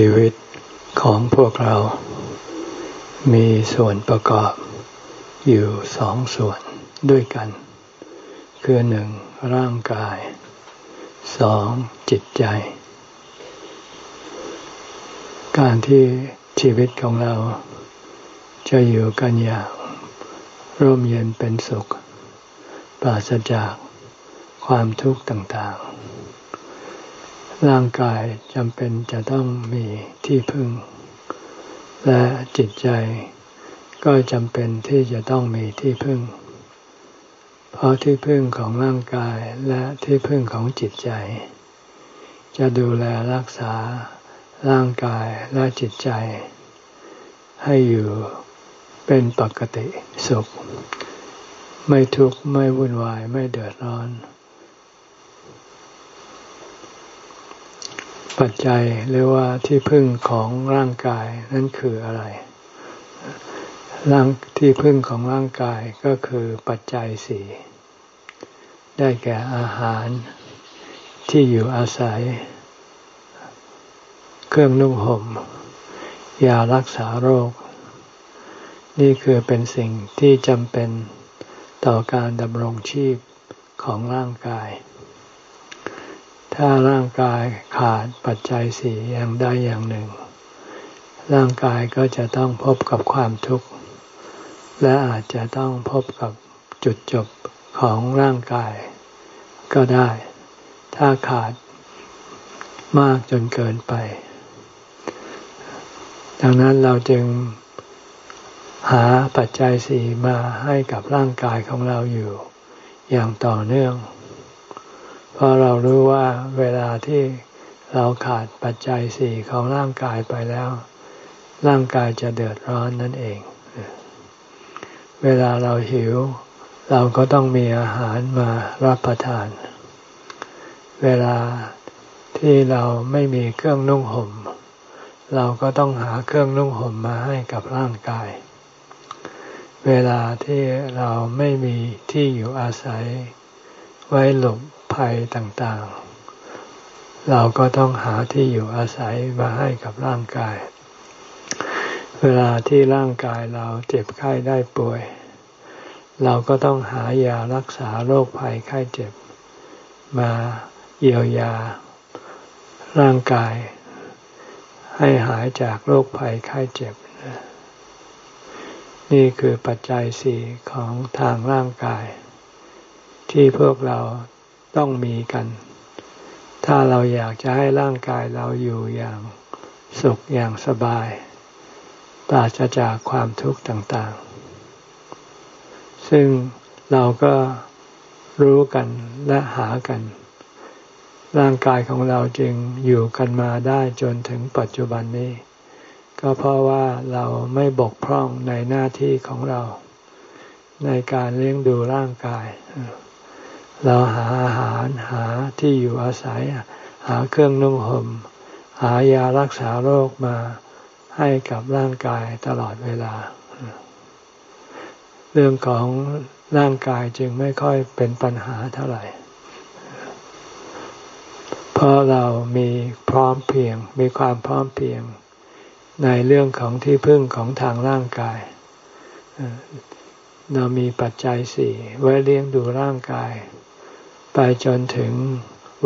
ชีวิตของพวกเรา มีส่วนประกอบอยู่สองส่วนด้วยกัน คือหนึ่งร่างกายสองจิตใจ การที่ชีวิตของเรา จะอยู่กันอย่างร่มเย็นเป็นสุข ปราศจากความทุกข์ต่างๆ ร่างกายจำเป็นจะต้องมีที่พึ่ง และจิตใจก็จำเป็นที่จะต้องมีที่พึ่ง เพราะที่พึ่งของร่างกายและที่พึ่งของจิตใจ จะดูแลรักษาร่างกายและจิตใจ ให้อยู่เป็นปกติสุข ไม่ทุกข์ไม่วุ่นวายไม่เดือดร้อน ปัจจัยหรือว่าที่พึ่งของร่างกายนั่นคืออะไร ร่างที่พึ่งของร่างกายก็คือปัจจัยสี่ได้แก่อาหารที่อยู่อาศัย เครื่องนุ่งห่มยารักษาโรค นี่คือเป็นสิ่งที่จำเป็นต่อการดำรงชีพของร่างกาย ถ้าร่างกายขาดปัจจัยสี่อย่างใดอย่างหนึ่ง ร่างกายก็จะต้องพบกับความทุกข์ และอาจจะต้องพบกับจุดจบของร่างกาย ก็ได้ ถ้าขาดมากจนเกินไป ดังนั้นเราจึงหาปัจจัยสี่มาให้กับร่างกายของเราอยู่ อย่างต่อเนื่อง เพราะเรารู้ว่าเวลาที่เราขาดปัจจัยสี่ของร่างกายไปแล้ว ร่างกายจะเดือดร้อนนั่นเอง เวลาเราหิว เราก็ต้องมีอาหารมารับประทาน เวลาที่เราไม่มีเครื่องนุ่งห่ม เราก็ต้องหาเครื่องนุ่งห่มมาให้กับร่างกาย เวลาที่เราไม่มีที่อยู่อาศัย ไว้หลบ ภัยต่างๆ เราก็ต้องหาที่อยู่อาศัยมาให้กับร่างกาย เวลาที่ร่างกายเราเจ็บไข้ได้ป่วย เราก็ต้องหายารักษาโรคภัยไข้เจ็บ มาเยียวยา ร่างกาย ให้หายจากโรคภัยไข้เจ็บ นี่คือปัจจัยสี่ของทางร่างกายที่พวกเรา ต้องมีกัน ถ้าเราอยากจะให้ร่างกายเราอยู่อย่างสุขอย่างสบายปราศจากความทุกข์ต่างๆ ซึ่งเราก็รู้กันและหากัน ร่างกายของเราจึงอยู่กันมาได้จนถึงปัจจุบันนี้ ก็เพราะว่าเราไม่บกพร่องในหน้าที่ของเรา ในการเลี้ยงดูร่างกายเเราหาอาหารหาที่อยู่อาศัย หาเครื่องนุ่งห่มหายารักษาโรคมาให้กับร่างกายตลอดเวลา เรื่องของร่างกายจึงไม่ค่อยเป็นปัญหาเท่าไหร่ เพราะเรามีพร้อมเพียง มีความพร้อมเพียงในเรื่องของที่พึ่งของทางร่างกาย เรามีปัจจัยสี่ไว้เลี้ยงดูร่างกาย ไปจนถึง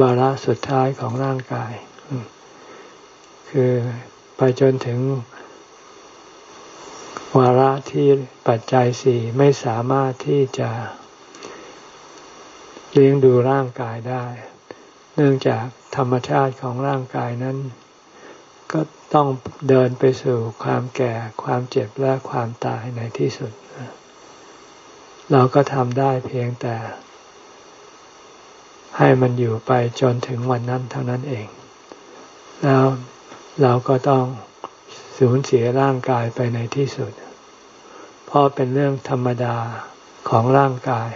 วาระสุดท้ายของร่างกาย คือไปจนถึง วาระที่ปัจจัยสี่ไม่สามารถที่จะเลี้ยงดูร่างกายได้ เนื่องจากธรรมชาติของร่างกายนั้น ก็ต้องเดินไปสู่ความแก่ ความเจ็บและความตายในที่สุด เราก็ทำได้เพียงแต่ ให้มันอยู่ไปจนถึงวันนั้นเท่านั้นเอง แล้วเราก็ต้องสูญเสียร่างกายไปในที่สุด เพราะเป็นเรื่องธรรมดาของร่างกาย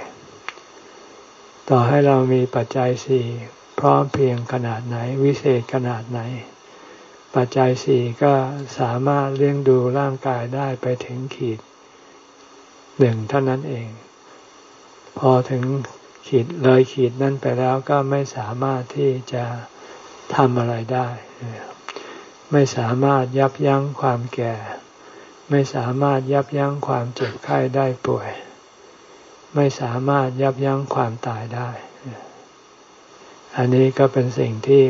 ต่อให้เรามีปัจจัยสี่พร้อมเพียงขนาดไหน วิเศษขนาดไหน ปัจจัยสี่ก็สามารถเลี้ยงดูร่างกายได้ไปถึงขีดหนึ่งเท่านั้นเอง พอถึง ขีดเลยขีดนั้นไปแล้วก็ไม่สามารถที่จะทำอะไรได้ ไม่สามารถยับยั้งความแก่ ไม่สามารถยับยั้งความเจ็บไข้ได้ป่วย ไม่สามารถยับยั้งความตายได้ อันนี้ก็เป็นสิ่งที่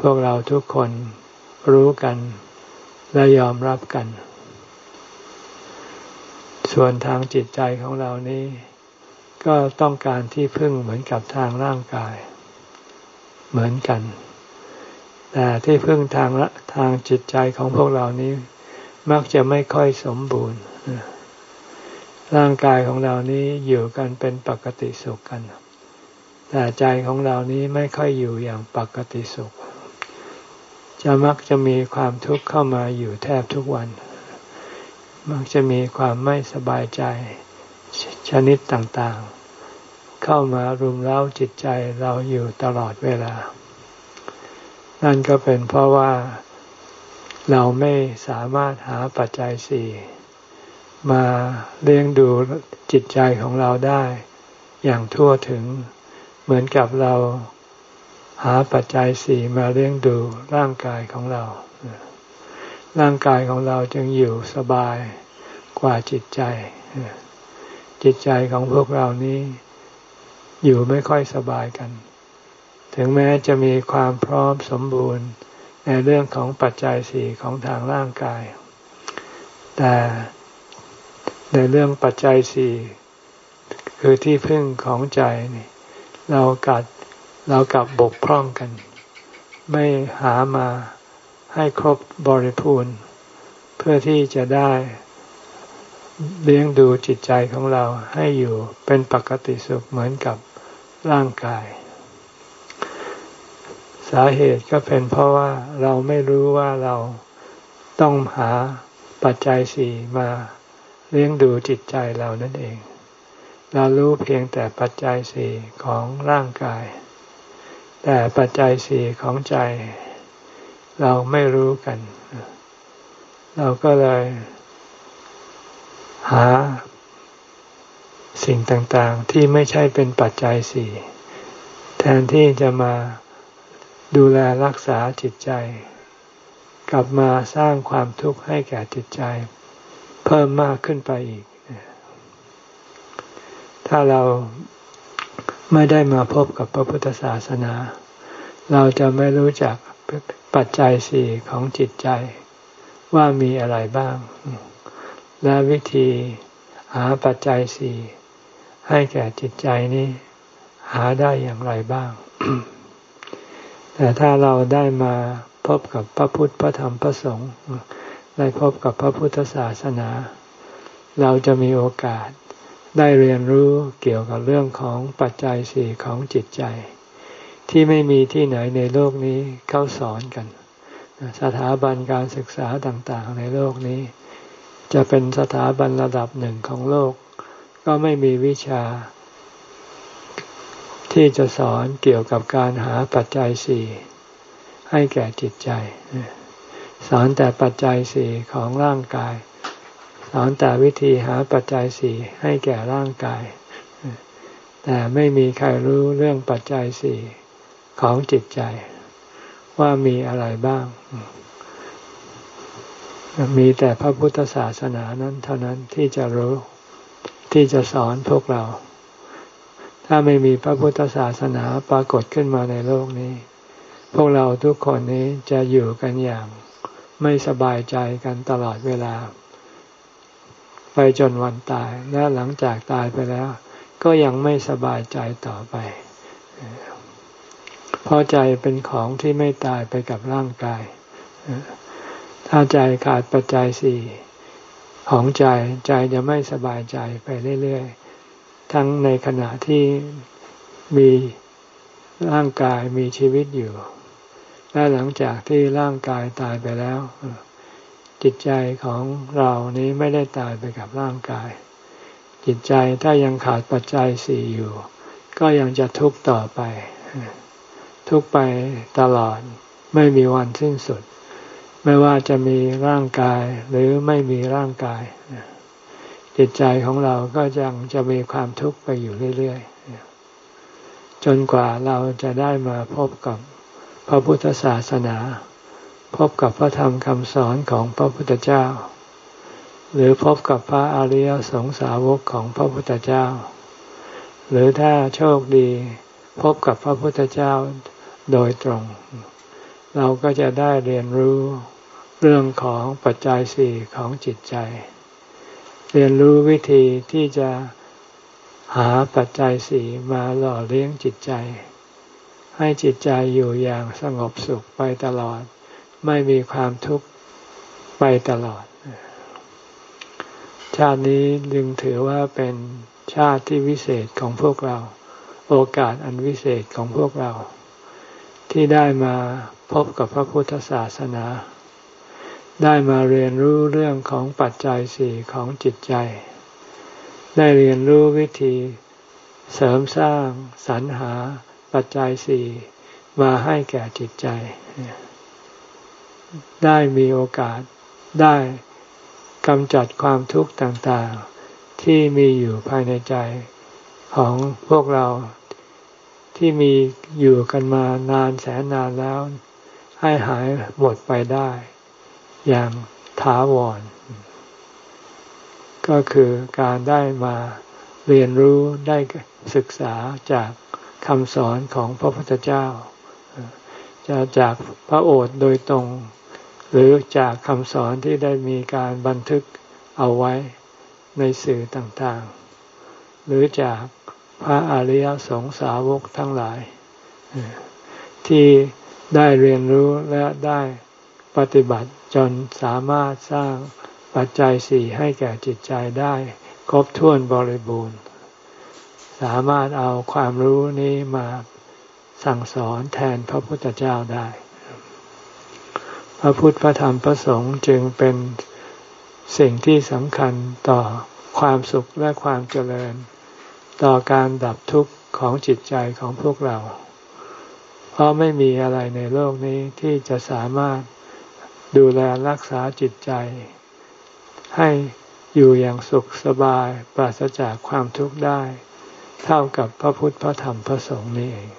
พวกเราทุกคนรู้กันและยอมรับกัน ส่วนทางจิตใจของเรานี้ ก็ต้องการที่พึ่งเหมือนกับทางร่างกาย เหมือนกัน แต่ที่พึ่งทางทางจิตใจของพวกเรานี้ มักจะไม่ค่อยสมบูรณ์ ร่างกายของเรานี้อยู่กันเป็นปกติสุขกัน แต่ใจของเรานี้ไม่ค่อยอยู่อย่างปกติสุข จะมักจะมีความทุกข์เข้ามาอยู่แทบทุกวัน มักจะมีความไม่สบายใจ ชนิดต่างๆ เข้ามารุมเร้าจิตใจเราอยู่ตลอดเวลา นั่นก็เป็นเพราะว่าเราไม่สามารถหาปัจจัยสี่มาเลี้ยงดูจิตใจของเราได้อย่างทั่วถึง เหมือนกับเราหาปัจจัยสี่มาเลี้ยงดูร่างกายของเรา ร่างกายของเราจึงอยู่สบายกว่าจิตใจ จิตใจของพวกเรานี้อยู่ไม่ค่อยสบายกัน ถึงแม้จะมีความพร้อมสมบูรณ์ในเรื่องของปัจจัยสี่ของทางร่างกาย แต่ในเรื่องปัจจัยสี่คือที่พึ่งของใจนี่เรากัดเรากลับบกพร่องกัน ไม่หามาให้ครบบริพูรณ์ เพื่อที่จะได้ เลี้ยงดูจิตใจของเราให้อยู่เป็นปกติสุขเหมือนกับร่างกาย สาเหตุก็เป็นเพราะว่าเราไม่รู้ว่าเราต้องหาปัจจัยสี่มาเลี้ยงดูจิตใจเรานั่นเอง เรารู้เพียงแต่ปัจจัยสี่ของร่างกาย แต่ปัจจัยสี่ของใจ เราไม่รู้กัน เราก็เลย หา สิ่งต่างๆที่ไม่ใช่เป็นปัจจัยสี่แทนที่จะมาดูแลรักษาจิตใจ กลับมาสร้างความทุกข์ให้แก่จิตใจ เพิ่มมากขึ้นไปอีก ถ้าเราไม่ได้มาพบกับพระพุทธศาสนา เราจะไม่รู้จักปัจจัยสี่ของจิตใจว่ามีอะไรบ้าง และวิธีหาปัจจัยสี่ให้แก่จิตใจนี้ หาได้อย่างไรบ้าง แต่ถ้าเราได้มาพบกับพระพุทธพระธรรมพระสงฆ์ได้พบกับพระพุทธศาสนา เราจะมีโอกาสได้เรียนรู้เกี่ยวกับเรื่องของปัจจัยสี่ของจิตใจ ที่ไม่มีที่ไหนในโลกนี้เขาสอนกัน สถาบันการศึกษาต่างๆในโลกนี้ จะเป็นสถาบันระดับหนึ่งของโลก ก็ไม่มีวิชา ที่จะสอนเกี่ยวกับการหาปัจจัยสี่ให้แก่จิตใจ สอนแต่ปัจจัยสี่ของร่างกาย สอนแต่วิธีหาปัจจัยสี่ให้แก่ร่างกาย แต่ไม่มีใครรู้เรื่องปัจจัยสี่ของจิตใจ ว่ามีอะไรบ้าง มีแต่พระพุทธศาสนานั้นเท่านั้นที่จะรู้ที่จะสอนพวกเรา ถ้าไม่มีพระพุทธศาสนาปรากฏขึ้นมาในโลกนี้ พวกเราทุกคนนี้จะอยู่กันอย่างไม่สบายใจกันตลอดเวลา ไปจนวันตายและหลังจากตายไปแล้ว ก็ยังไม่สบายใจต่อไป เพราะใจเป็นของที่ไม่ตายไปกับร่างกาย ถ้าใจขาดปัจจัยสี่ของใจใจจะไม่สบายใจไปเรื่อยๆ ทั้งในขณะที่มีร่างกายมีชีวิตอยู่ และหลังจากที่ร่างกายตายไปแล้ว จิตใจของเรานี้ไม่ได้ตายไปกับร่างกาย จิตใจถ้ายังขาดปัจจัยสี่อยู่ ก็ยังจะทุกข์ต่อไป ทุกไปตลอดไม่มีวันสิ้นสุด ไม่ว่าจะมีร่างกายหรือไม่มีร่างกาย จิตใจของเราก็ยังจะมีความทุกข์ไปอยู่เรื่อยๆจนกว่าเราจะได้มาพบกับพระพุทธศาสนา พบกับพระธรรมคำสอนของพระพุทธเจ้า หรือพบกับพระอริยสงสาวกของพระพุทธเจ้า หรือถ้าโชคดี พบกับพระพุทธเจ้าโดยตรง เราก็จะได้เรียนรู้เรื่องของปัจจัยสี่ของจิตใจ เรียนรู้วิธีที่จะหาปัจจัยสี่มาหล่อเลี้ยงจิตใจ ให้จิตใจอยู่อย่างสงบสุขไปตลอด ไม่มีความทุกข์ไปตลอด ชาตินี้ดึงถือว่าเป็นชาติที่วิเศษของพวกเรา โอกาสอันวิเศษของพวกเรา ที่ได้มาพบกับพระพุทธศาสนา ได้มาเรียนรู้เรื่องของปัจจัยสี่ของจิตใจ ได้เรียนรู้วิธีเสริมสร้างสรรหาปัจจัยสี่มาให้แก่จิตใจ ได้มีโอกาสได้กำจัดความทุกข์ต่างๆ ที่มีอยู่ภายในใจของพวกเรา ที่มีอยู่กันมานานแสนนานแล้ว ให้หายหมดไปได้ อย่างถาวร ก็คือการได้มาเรียนรู้ได้ศึกษาจากคำสอนของพระพุทธเจ้า จะจากพระโอษฐ์โดยตรง หรือจากคำสอนที่ได้มีการบันทึกเอาไว้ในสื่อต่างๆ หรือจาก พระอริยสงสาวกทั้งหลาย ที่ได้เรียนรู้และได้ปฏิบัติจนสามารถสร้างปัจจัยสี่ให้แก่จิตใจได้ครบถ้วนบริบูรณ์ สามารถเอาความรู้นี้มาสั่งสอนแทนพระพุทธเจ้าได้ พระพุทธพระธรรมพระสงฆ์จึงเป็นสิ่งที่สำคัญต่อความสุขและความเจริญ ต่อการดับทุกข์ของจิตใจของพวกเรา เพราะไม่มีอะไรในโลกนี้ที่จะสามารถดูแลรักษาจิตใจ ให้อยู่อย่างสุขสบายปราศจากความทุกข์ได้ เท่ากับพระพุทธพระธรรมพระสงฆ์นี่เอง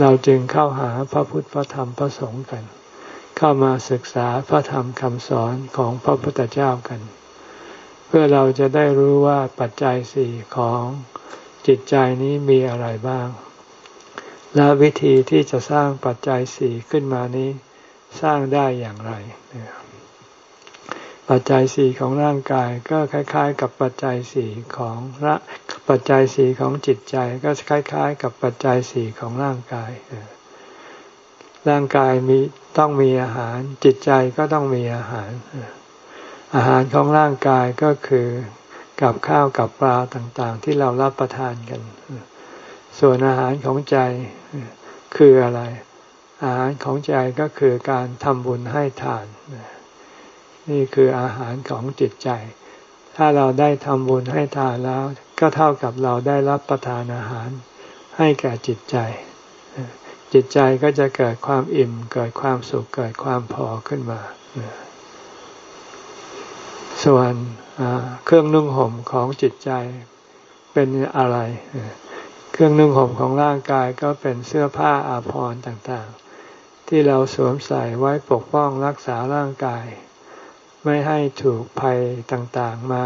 เราจึงเข้าหาพระพุทธพระธรรมพระสงฆ์กัน เข้ามาศึกษาพระธรรมคำสอนของพระพุทธเจ้ากัน เพื่อเราจะได้รู้ว่าปัจจัยสี่ของจิตใจนี้มีอะไรบ้าง และวิธีที่จะสร้างปัจจัยสี่ขึ้นมานี้ สร้างได้อย่างไร ปัจจัยสี่ของร่างกายก็คล้าย ๆ กับปัจจัยสี่ของระปัจจัยสี่ของจิตใจก็คล้าย ๆ กับปัจจัยสี่ของร่างกาย ร่างกายมีต้องมีอาหาร จิตใจก็ต้องมีอาหาร อาหารของร่างกายก็คือกับข้าวกับปลาต่างๆ ที่เรารับประทานกัน ส่วนอาหารของใจคืออะไร อาหารของใจก็คือการทำบุญให้ทาน นี่คืออาหารของจิตใจ ถ้าเราได้ทำบุญให้ทานแล้ว ก็เท่ากับเราได้รับประทานอาหารให้แก่จิตใจ จิตใจก็จะเกิดความอิ่ม เกิดความสุข เกิดความพอขึ้นมา ส่วนเครื่องนุ่งห่มของจิตใจเป็นอะไร เครื่องนุ่งห่มของร่างกายก็เป็นเสื้อผ้าอาภรณ์ต่างๆ ที่เราสวมใส่ไว้ปกป้องรักษาร่างกาย ไม่ให้ถูกภัยต่างๆมา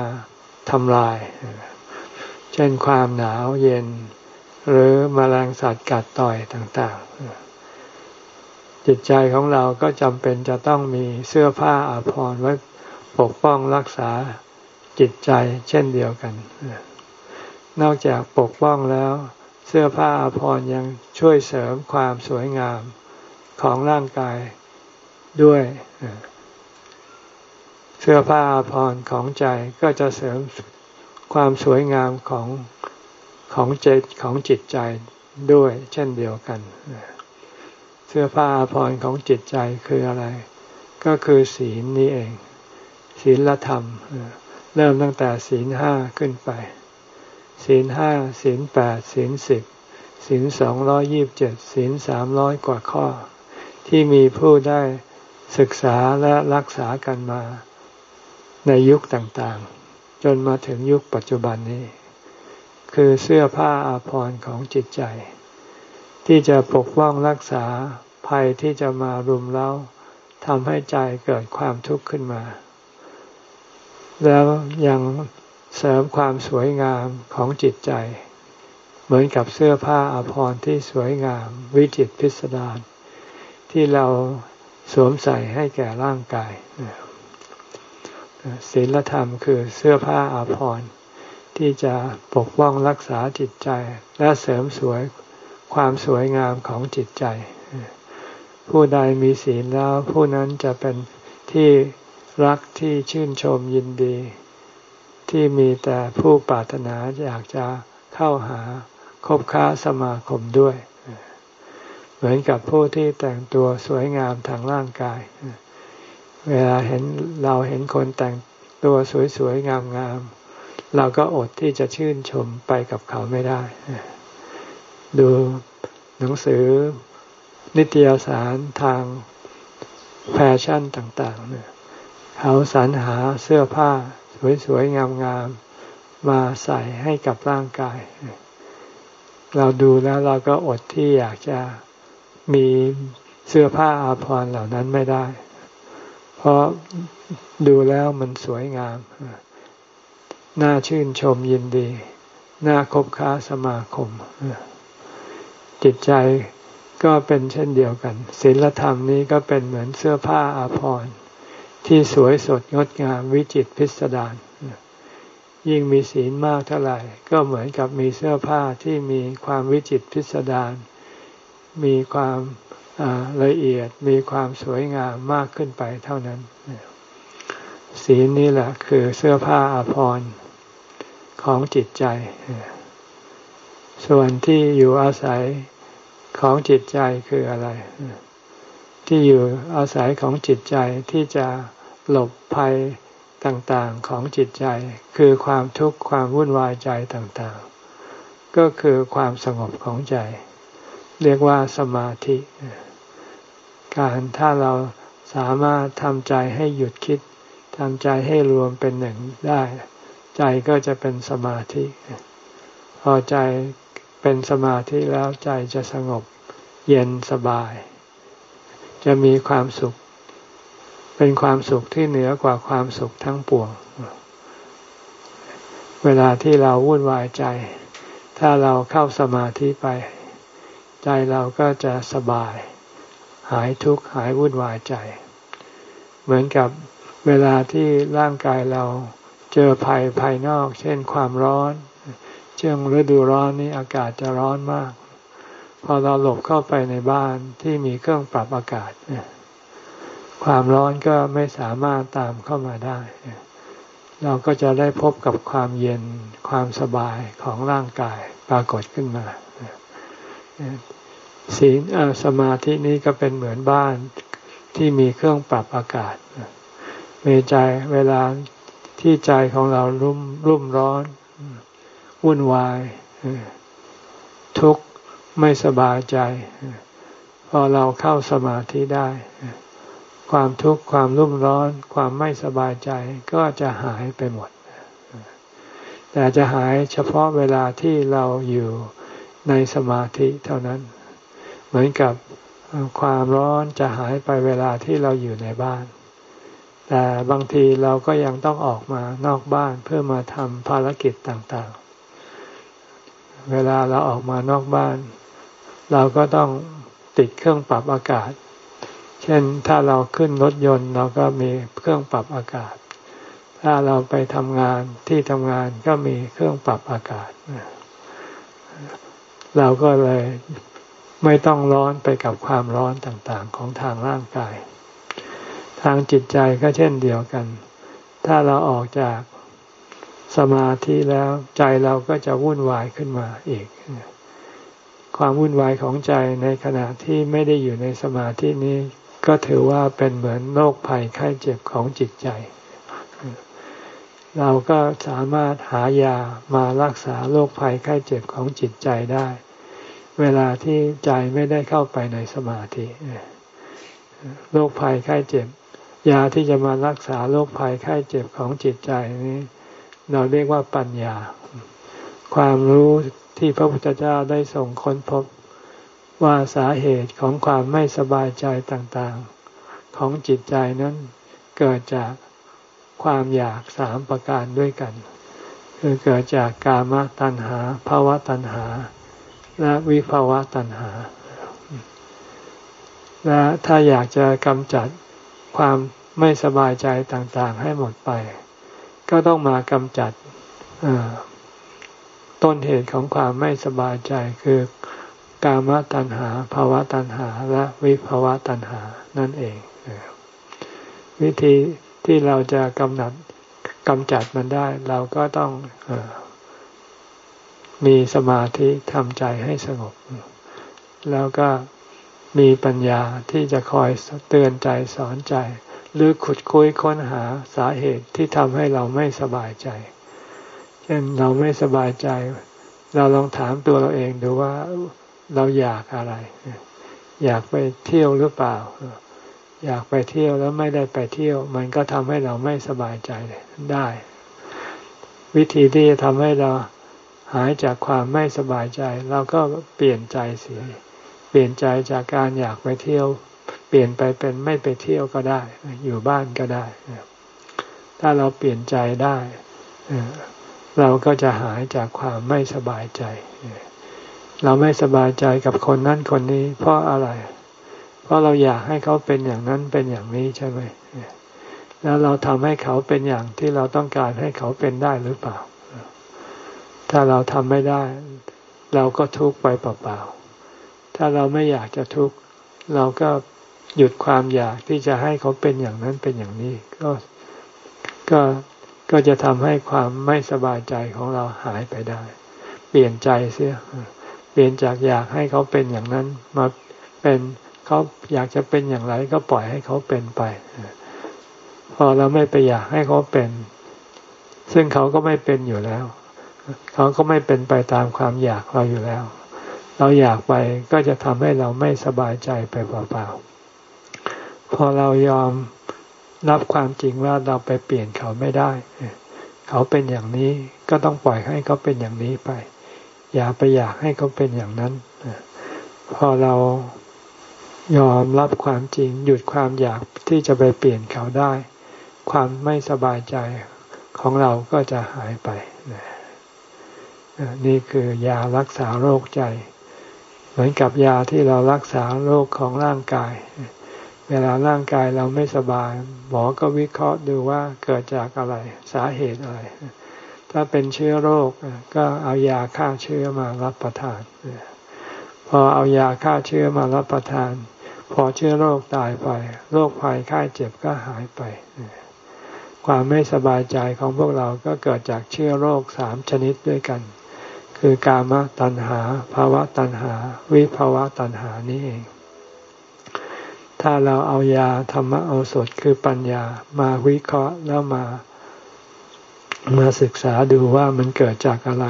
ทำลาย เช่นความหนาวเย็น หรือมแมลงสัตว์กัดต่อยต่างๆ จิตใจของเราก็จำเป็นจะต้องมีเสื้อผ้าอาภรณ์ไว้ ปกป้องรักษาจิตใจเช่นเดียวกัน นอกจากปกป้องแล้ว เสื้อผ้าอาภรณ์ยังช่วยเสริมความสวยงามของร่างกายด้วย เสื้อผ้าอาภรณ์ของใจก็จะเสริมความสวยงามของของจิตของจิตใจด้วยเช่นเดียวกัน เสื้อผ้าอาภรณ์ของจิตใจคืออะไร ก็คือศีลนี่เอง ศีลธรรม เริ่มตั้งแต่ศีลห้าขึ้นไป ศีลห้าศีลแปดศีลสิบศีลสองร้อยิบเจ็ดศีลสามร้อยกว่าข้อ ที่มีผู้ได้ศึกษาและรักษากันมาในยุคต่างๆ จนมาถึงยุคปัจจุบันนี้ คือเสื้อผ้าอาภรณ์ของจิตใจ ที่จะปกป้องรักษาภัยที่จะมารุมเร้าทำให้ใจเกิดความทุกข์ขึ้นมา แล้วยังเสริมความสวยงามของจิตใจ เหมือนกับเสื้อผ้าอภรรที่สวยงามวิจิตพิสดารที่เราสวมใส่ให้แก่ร่างกายศีลธรรมคือเสื้อผ้าอาภรณ์ที่จะปกป้องรักษาจิตใจ และเสริมสวยความสวยงามของจิตใจ ผู้ใดมีศีลแล้วผู้นั้นจะเป็นที่ รักที่ชื่นชมยินดี ที่มีแต่ผู้ปรารถนาอยากจะเข้าหาคบค้าสมาคมด้วย เหมือนกับผู้ที่แต่งตัวสวยงามทางร่างกาย เวลาเห็นเราเห็นคนแต่งตัวสวยๆงามๆเราก็อดที่จะชื่นชมไปกับเขาไม่ได้ ดูหนังสือนิตยสารทางแฟชั่นต่าง ๆ เนี่ย เขาสรรหาเสื้อผ้า สวยๆ งามๆ มาใส่ให้กับร่างกาย เราดูแล้วเราก็อดที่อยากจะมีเสื้อผ้าอาภรณ์เหล่านั้นไม่ได้ เพราะดูแล้วมันสวยงาม น่าชื่นชมยินดี น่าคบค้าสมาคม จิตใจก็เป็นเช่นเดียวกัน ศีลธรรมนี้ก็เป็นเหมือนเสื้อผ้าอาภรณ์ ที่สวยสดงดงามวิจิตพิสดารยิ่งมีศีลมากเท่าไหร่ ก็เหมือนกับมีเสื้อผ้าที่มีความวิจิตพิสดารมีความละเอียดมีความสวยงามมากขึ้นไปเท่านั้นสีลนี้แหละคือเสื้อผ้าอาภรณ์ของจิตใจ ส่วนที่อยู่อาศัยของจิตใจคืออะไร ที่อยู่อาศัยของจิตใจที่จะหลบภัยต่างๆของจิตใจ คือความทุกข์ความวุ่นวายใจต่างๆ ก็คือความสงบของใจ เรียกว่าสมาธิ การถ้าเราสามารถทำใจให้หยุดคิดทำใจให้รวมเป็นหนึ่งได้ ใจก็จะเป็นสมาธิ พอใจเป็นสมาธิแล้วใจจะสงบเย็นสบาย จะมีความสุข เป็นความสุขที่เหนือกว่าความสุขทั้งปวง เวลาที่เราวุ่นวายใจ ถ้าเราเข้าสมาธิไป ใจเราก็จะสบาย หายทุกข์หายวุ่นวายใจ เหมือนกับเวลาที่ร่างกายเราเจอภัยภายนอก เช่นความร้อนเช่นฤดูร้อนนี้อากาศจะร้อนมาก พอเราหลบเข้าไปในบ้านที่มีเครื่องปรับอากาศ ความร้อนก็ไม่สามารถตามเข้ามาได้ เราก็จะได้พบกับความเย็นความสบายของร่างกายปรากฏขึ้นมาศีลสมาธินี้ก็เป็นเหมือนบ้านที่มีเครื่องปรับอากาศเวใจเวลาที่ใจของเรารุ่มรุ่มร้อน วุ่นวายทุกข์ ไม่สบายใจ พอเราเข้าสมาธิได้ ความทุกข์ความรุ่มร้อน ความไม่สบายใจก็จะหายไปหมด แต่จะหายเฉพาะเวลาที่เราอยู่ในสมาธิเท่านั้น เหมือนกับความร้อนจะหายไปเวลาที่เราอยู่ในบ้าน แต่บางทีเราก็ยังต้องออกมานอกบ้านเพื่อมาทำภารกิจต่างๆ เวลาเราออกมานอกบ้าน เราก็ต้องติดเครื่องปรับอากาศ เช่นถ้าเราขึ้นรถยนต์ เราก็มีเครื่องปรับอากาศ ถ้าเราไปทำงานที่ทำงานก็มีเครื่องปรับอากาศ เราก็เลยไม่ต้องร้อนไปกับความร้อนต่างๆ ของทางร่างกาย ทางจิตใจก็เช่นเดียวกัน ถ้าเราออกจากสมาธิแล้วใจเราก็จะวุ่นวายขึ้นมาอีก ความวุ่นวายของใจในขณะที่ไม่ได้อยู่ในสมาธินี้ ก็ถือว่าเป็นเหมือนโรคภัยไข้เจ็บของจิตใจ เราก็สามารถหายามารักษาโรคภัยไข้เจ็บของจิตใจได้ เวลาที่ใจไม่ได้เข้าไปในสมาธิโรคภัยไข้เจ็บ ยาที่จะมารักษาโรคภัยไข้เจ็บของจิตใจนี้ เราเรียกว่าปัญญา ความรู้ ที่พระพุทธเจ้าได้ส่งค้นพบว่าสาเหตุของความไม่สบายใจต่างๆขของจิตใจนั้นเกิดจากความอยากสามประการด้วยกัน คือเกิดจากกามตัณหาภาวะตัณหา และวิภาวะตัณหา และถ้าอยากจะกำจัดความไม่สบายใจต่างๆให้หมดไป ก็ต้องมากำจัด ต้นเหตุของความไม่สบายใจคือกามตัณหาภาวะตัณหาและวิภาวะตัณหานั่นเอง วิธีที่เราจะกำหนัดกำจัดมันได้ เราก็ต้องอมีสมาธิทำใจให้สงบ แล้วก็มีปัญญาที่จะคอยเตือนใจสอนใจ หรือขุดคุยค้นหาสาเหตุที่ทำให้เราไม่สบายใจ ช่นเราไม่สบายใจ เราลองถามตัวเราเองดูว่าเราอยากอะไร อยากไปเที่ยวหรือเปล่า อยากไปเที่ยวแล้วไม่ได้ไปเที่ยว มันก็ทำให้เราไม่สบายใจได้ วิธีที่จะทำให้เราหายจากความไม่สบายใจ เราก็เปลี่ยนใจเสีย เปลี่ยนใจจากการอยากไปเที่ยว เปลี่ยนไปเป็นไม่ไปเที่ยวก็ได้ อยู่บ้านก็ได้ ถ้าเราเปลี่ยนใจได้ เราก็จะหายจากความไม่สบายใจ เราไม่สบายใจกับคนนั้นคนนี้ เพราะอะไร เพราะเราอยากให้เขาเป็นอย่างนั้นเป็นอย่างนี้ใช่ไหมแล้วเราทำให้เขาเป็นอย่างที่เราต้องการให้เขาเป็นได้หรือเปล่า ถ้าเราทำไม่ได้ เราก็ทุกข์ไปเปล่าๆ ถ้าเราไม่อยากจะทุกข์เราก็หยุดความอยากที่จะให้เขาเป็นอย่างนั้นเป็นอย่างนี้ ก็ก็ ก็จะทำให้ความไม่สบายใจของเราหายไปได้ เปลี่ยนใจเสีย เปลี่ยนจากอยากให้เขาเป็นอย่างนั้นมาเป็นเขาอยากจะเป็นอย่างไรก็ปล่อยให้เขาเป็นไป พอเราไม่ไปอยากให้เขาเป็น ซึ่งเขาก็ไม่เป็นอยู่แล้ว เขาก็ไม่เป็นไปตามความอยากเราอยู่แล้ว เราอยากไปก็จะทำให้เราไม่สบายใจไปเปล่าๆพอเรายอม รับความจริงว่าเราไปเปลี่ยนเขาไม่ได้ เขาเป็นอย่างนี้ก็ต้องปล่อยให้เขาเป็นอย่างนี้ไป อย่าไปอยากให้เขาเป็นอย่างนั้นพอเรายอมรับความจริง หยุดความอยากที่จะไปเปลี่ยนเขาได้ ความไม่สบายใจของเราก็จะหายไปนี่คือยารักษาโรคใจ เหมือนกับยาที่เรารักษาโรคของร่างกาย เวลาร่างกายเราไม่สบาย หมอก็วิเคราะห์ดูว่าเกิดจากอะไรสาเหตุอะไร ถ้าเป็นเชื้อโรคก็เอายาฆ่าเชื้อมารับประทาน พอเอายาฆ่าเชื้อมารับประทาน พอเชื้อโรคตายไปโรคภัยไข้เจ็บก็หายไป ความไม่สบายใจของพวกเราก็เกิดจากเชื้อโรคสามชนิดด้วยกัน คือกามตัณหาภาวะตัณหา วิภาวะตัณหานี่เอง ถ้าเราเอายาธรรมโอสถคือปัญญามาวิเคราะห์แล้วมา มาศึกษาดูว่ามันเกิดจากอะไร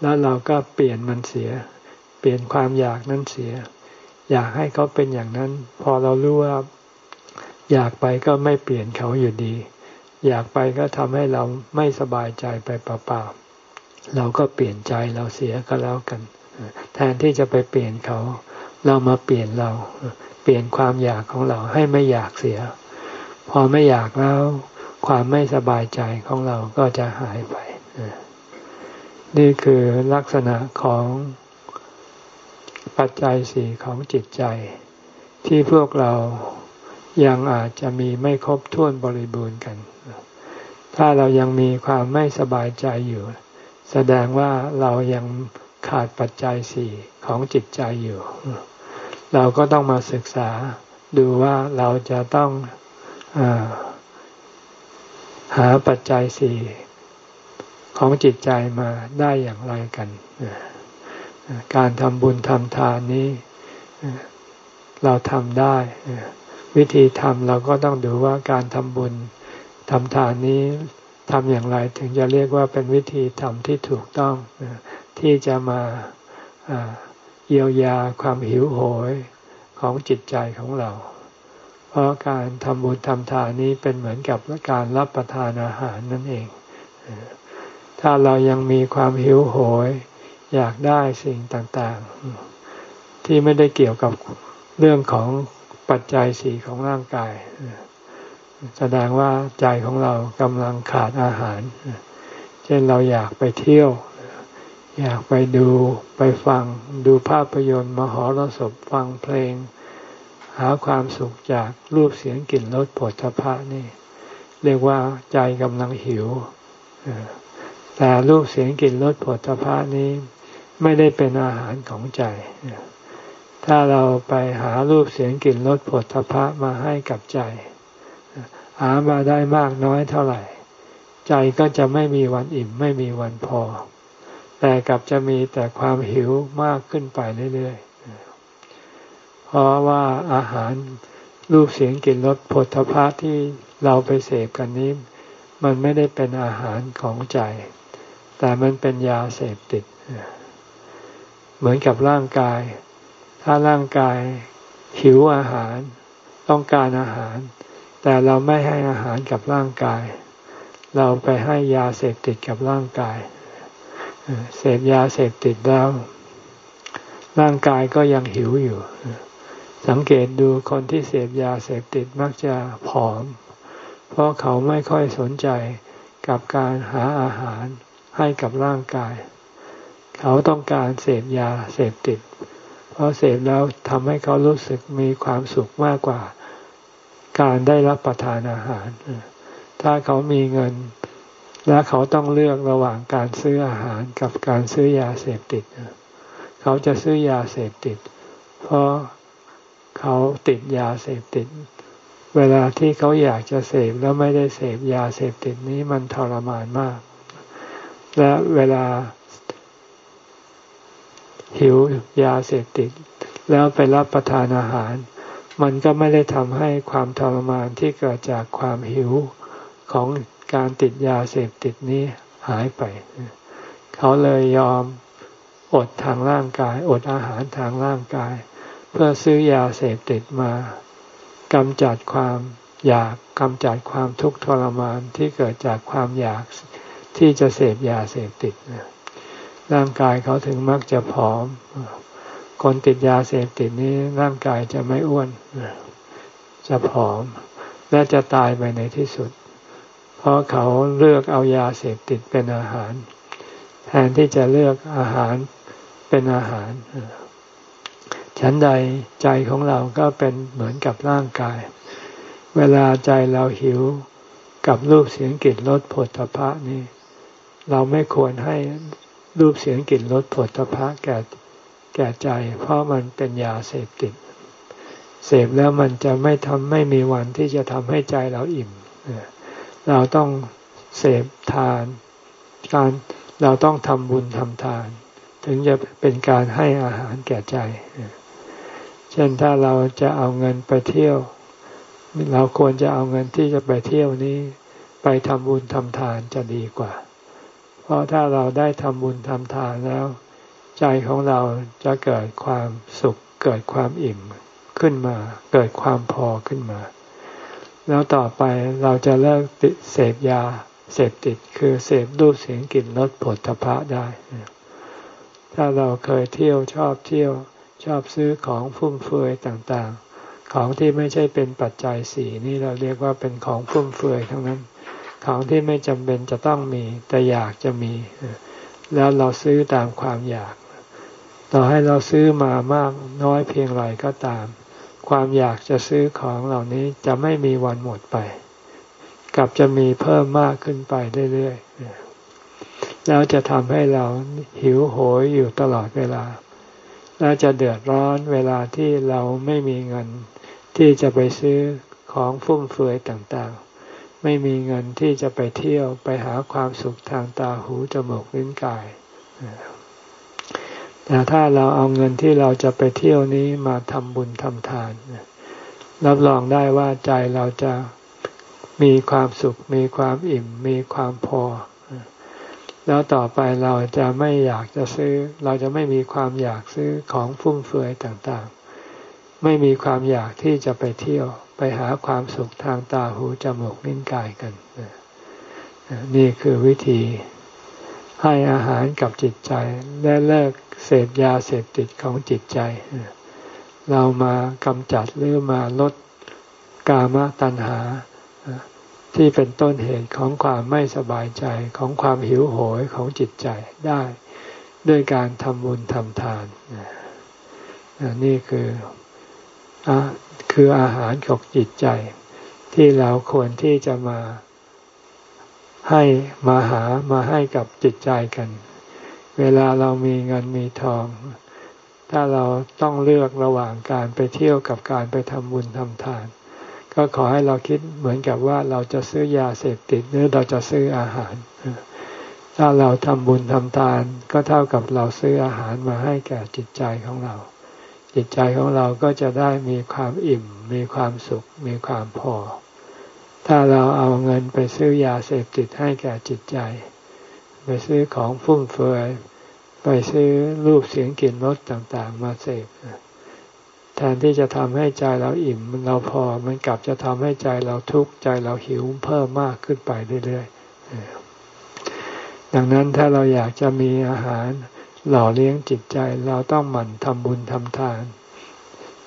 แล้วเราก็เปลี่ยนมันเสีย เปลี่ยนความอยากนั้นเสีย อยากให้เขาเป็นอย่างนั้น พอเรารู้ว่า อยากไปก็ไม่เปลี่ยนเขาอยู่ดี อยากไปก็ทำให้เราไม่สบายใจไปเปล่าๆเราก็เปลี่ยนใจเราเสียก็แล้วกัน แทนที่จะไปเปลี่ยนเขา เรามาเปลี่ยนเรา เปลี่ยนความอยากของเราให้ไม่อยากเสีย พอไม่อยากแล้ว ความไม่สบายใจของเราก็จะหายไป นี่คือลักษณะของปัจจัยสี่ของจิตใจ ที่พวกเรายังอาจจะมีไม่ครบถ้วนบริบูรณ์กัน ถ้าเรายังมีความไม่สบายใจอยู่ แสดงว่าเรายังขาดปัจจัยสี่ของจิตใจอยู่ เราก็ต้องมาศึกษาดูว่าเราจะต้องอหาปัจจัยสี่ของจิตใจมาได้อย่างไรกัน การทำบุญทำทานนี้เราทำได้ วิธีทำเราก็ต้องดูว่าการทำบุญทำทานนี้ทำอย่างไรถึงจะเรียกว่าเป็นวิธีทำที่ถูกต้องที่จะมา เยียวยาความหิวโหยของจิตใจของเรา เพราะการทำบุญทำทานนี้เป็นเหมือนกับการรับประทานอาหารนั่นเอง ถ้าเรายังมีความหิวโหย อยากได้สิ่งต่างๆ ที่ไม่ได้เกี่ยวกับเรื่องของปัจจัยสี่ของร่างกาย แสดงว่าใจของเรากำลังขาดอาหาร เช่นเราอยากไปเที่ยว อยากไปดูไปฟังดูภาพยนตร์มหรสพฟังเพลง หาความสุขจากรูปเสียงกลิ่นรสผลพระนี่ เรียกว่าใจกำลังหิว แต่รูปเสียงกลิ่นรสผลพระนี้ไม่ได้เป็นอาหารของใจ ถ้าเราไปหารูปเสียงกลิ่นรสผลทพะมาให้กับใจ หามาได้มากน้อยเท่าไหร่ ใจก็จะไม่มีวันอิ่มไม่มีวันพอ แต่กลับจะมีแต่ความหิวมากขึ้นไปเรื่อยๆ เพราะว่าอาหารรูปเสียงกลิ่นรสผลทพะที่เราไปเสพกันนี้ มันไม่ได้เป็นอาหารของใจ แต่มันเป็นยาเสพติด เหมือนกับร่างกาย ถ้าร่างกายหิวอาหาร ต้องการอาหาร แต่เราไม่ให้อาหารกับร่างกาย เราไปให้ยาเสพติดกับร่างกาย เสพยาเสพติดแล้ว ร่างกายก็ยังหิวอยู่ สังเกตดูคนที่เสพยาเสพติดมักจะผอม เพราะเขาไม่ค่อยสนใจกับการหาอาหารให้กับร่างกาย เขาต้องการเสพยาเสพติด เพราะเสพแล้วทำให้เขารู้สึกมีความสุขมากกว่า การได้รับประทานอาหาร ถ้าเขามีเงิน และเขาต้องเลือกระหว่างการซื้ออาหารกับการซื้อยาเสพติด เขาจะซื้อยาเสพติด เพราะเขาติดยาเสพติด เวลาที่เขาอยากจะเสพแล้วไม่ได้เสพยาเสพติดนี้มันทรมานมาก และเวลาหิวยาเสพติด แล้วไปรับประทานอาหาร มันก็ไม่ได้ทำให้ความทรมานที่เกิดจากความหิวของ การติดยาเสพติดนี้หายไป เขาเลยยอมอดทางร่างกาย อดอาหารทางร่างกาย เพื่อซื้อยาเสพติดมากำจัดความอยากกำจัดความทุกข์ทรมานที่เกิดจากความอยากที่จะเสพยาเสพติดร่างกายเขาถึงมักจะผอม คนติดยาเสพติดนี้ร่างกายจะไม่อ้วนจะผอม และจะตายไปในที่สุด เพราะเขาเลือกเอายาเสพติดเป็นอาหาร แทนที่จะเลือกอาหารเป็นอาหาร ฉันใดใจของเราก็เป็นเหมือนกับร่างกาย เวลาใจเราหิวกับรูปเสียงกลิ่นรสผลพระนี่ เราไม่ควรให้รูปเสียงกลิ่นรสผลตภะแก่แก่ใจ เพราะมันเป็นยาเสพติด เสพแล้วมันจะไม่ทำไม่มีวันที่จะทำให้ใจเราอิ่ม เราต้องเสพทาน การเราต้องทำบุญทำทาน ถึงจะเป็นการให้อาหารแก่ใจ เช่นถ้าเราจะเอาเงินไปเที่ยว เราควรจะเอาเงินที่จะไปเที่ยวนี้ ไปทำบุญทำทานจะดีกว่า เพราะถ้าเราได้ทำบุญทำทานแล้ว ใจของเราจะเกิดความสุขเกิดความอิ่มขึ้นมา เกิดความพอขึ้นมา แล้วต่อไปเราจะเลิกติดเสพยา เสพติดคือเสพรูปเสียงกลิ่นรสผลทพะได้ ถ้าเราเคยเที่ยวชอบเที่ยวชอบซื้อของฟุ่มเฟือยต่างๆ ของที่ไม่ใช่เป็นปัจจัยสี่นี่เราเรียกว่าเป็นของฟุ่มเฟือยทั้งนั้น ของที่ไม่จำเป็นจะต้องมีแต่อยากจะมี แล้วเราซื้อตามความอยาก ต่อให้เราซื้อมามากน้อยเพียงไรก็ตาม ความอยากจะซื้อของเหล่านี้จะไม่มีวันหมดไป กลับจะมีเพิ่มมากขึ้นไปเรื่อยๆแล้วจะทำให้เราหิวโหยอยู่ตลอดเวลา แล้วจะเดือดร้อนเวลาที่เราไม่มีเงิน ที่จะไปซื้อของฟุ่มเฟือยต่างๆ ไม่มีเงินที่จะไปเที่ยวไปหาความสุขทางตาหูจมูกลิ้นกาย แต่ถ้าเราเอาเงินที่เราจะไปเที่ยวนี้มาทำบุญทำทานรับรองได้ว่าใจเราจะมีความสุข มีความอิ่ม มีความพอ แล้วต่อไปเราจะไม่อยากจะซื้อ เราจะไม่มีความอยากซื้อของฟุ่มเฟือยต่างๆ ไม่มีความอยากที่จะไปเที่ยวไปหาความสุขทางตาหูจมูกลิ้นกายกัน นี่คือวิธีให้อาหารกับจิตใจและเลิก เสพยาเสพติดของจิตใจ เรามากำจัดหรือมาลดกามตัณหา ที่เป็นต้นเหตุของความไม่สบายใจของความหิวโหยของจิตใจได้ด้วยการทำบุญทำทานนี่คืออคืออาหารของจิตใจ ที่เราควรที่จะมาให้มาหามาให้กับจิตใจกัน เวลาเรามีเงินมีทอง ถ้าเราต้องเลือกระหว่างการไปเที่ยวกับการไปทำบุญทำทาน ก็ขอให้เราคิดเหมือนกับว่าเราจะซื้อยาเสพติดหรือเราจะซื้ออาหาร ถ้าเราทำบุญทำทาน ก็เท่ากับเราซื้ออาหารมาให้แก่จิตใจของเรา จิตใจของเราก็จะได้มีความอิ่ม มีความสุข มีความพอ ถ้าเราเอาเงินไปซื้อยาเสพติดให้แก่จิตใจ ไปซื้อของฟุ่มเฟือย ไปซื้อรูปเสียงกลิ่นรสต่างๆ มาเสพแทนที่จะทำให้ใจเราอิ่มเราพอมันกลับจะทำให้ใจเราทุกข์ใจเราหิวเพิ่มมากขึ้นไปเรื่อยๆ ดังนั้นถ้าเราอยากจะมีอาหารหล่อเลี้ยงจิตใจเราต้องหมั่นทำบุญทำทาน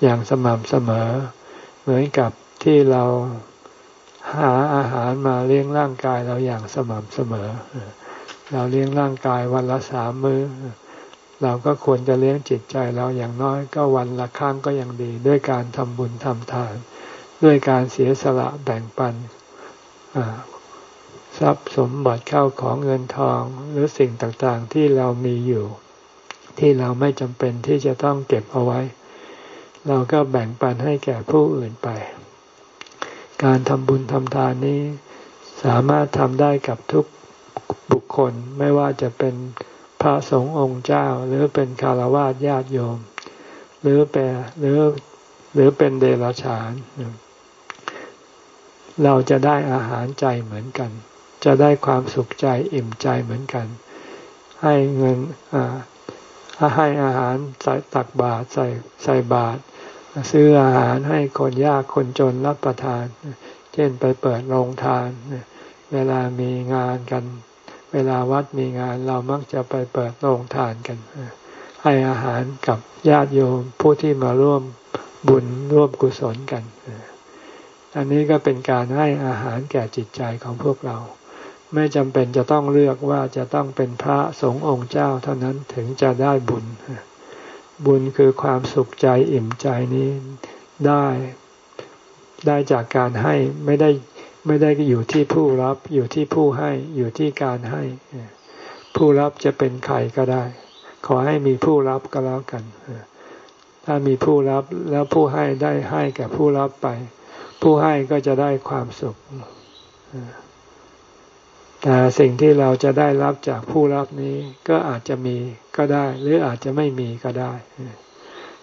อย่างสม่ำเสมอ เหมือนกับที่เราหาอาหารมาเลี้ยงร่างกายเราอย่างสม่ำเสมอ เราเลี้ยงร่างกายวันละสามมือ้อ เราก็ควรจะเลี้ยงจิตใจเราอย่างน้อยก็วันละครั้งก็ยังดี ด้วยการทำบุญทำทาน ด้วยการเสียสละแบ่งปันทรัพย์สมบัติเข้าของเงินทองหรือสิ่งต่างๆที่เรามีอยู่ ที่เราไม่จำเป็นที่จะต้องเก็บเอาไว้ เราก็แบ่งปันให้แก่ผู้อื่นไป การทำบุญทำทานนี้ สามารถทำได้กับทุก บุคคลไม่ว่าจะเป็นพระสงฆ์องค์เจ้าหรือเป็นคารวะญาติโยม หรือเป็นหรือหรือเป็นเดรัจฉาน เราจะได้อาหารใจเหมือนกัน จะได้ความสุขใจอิ่มใจเหมือนกัน ให้เงินให้อาหารใส่ตักบาตรใส่ใส่บาตรซื้ออาหารให้คนยากคนจนรับประทาน เช่นไปเปิดโรงทาน เวลามีงานกัน เวลาวัดมีงานเรามักจะไปเปิดโรงทานกัน ให้อาหารกับญาติโยมผู้ที่มาร่วมบุญร่วมกุศลกัน อันนี้ก็เป็นการให้อาหารแก่จิตใจของพวกเรา ไม่จำเป็นจะต้องเลือกว่าจะต้องเป็นพระสงฆ์องค์เจ้าเท่านั้นถึงจะได้บุญ บุญคือความสุขใจอิ่มใจนี้ได้ได้จากการให้ไม่ได้ ไม่ได้อยู่ที่ผู้รับอยู่ที่ผู้ให้อยู่ที่การให้ ผู้รับจะเป็นใครก็ได้ ขอให้มีผู้รับก็แล้วกัน ถ้ามีผู้รับแล้วผู้ให้ได้ให้กับผู้รับไป ผู้ให้ก็จะได้ความสุขแต่สิ่งที่เราจะได้รับจากผู้รับนี้ก็อาจจะมีก็ได้ หรืออาจจะไม่มีก็ได้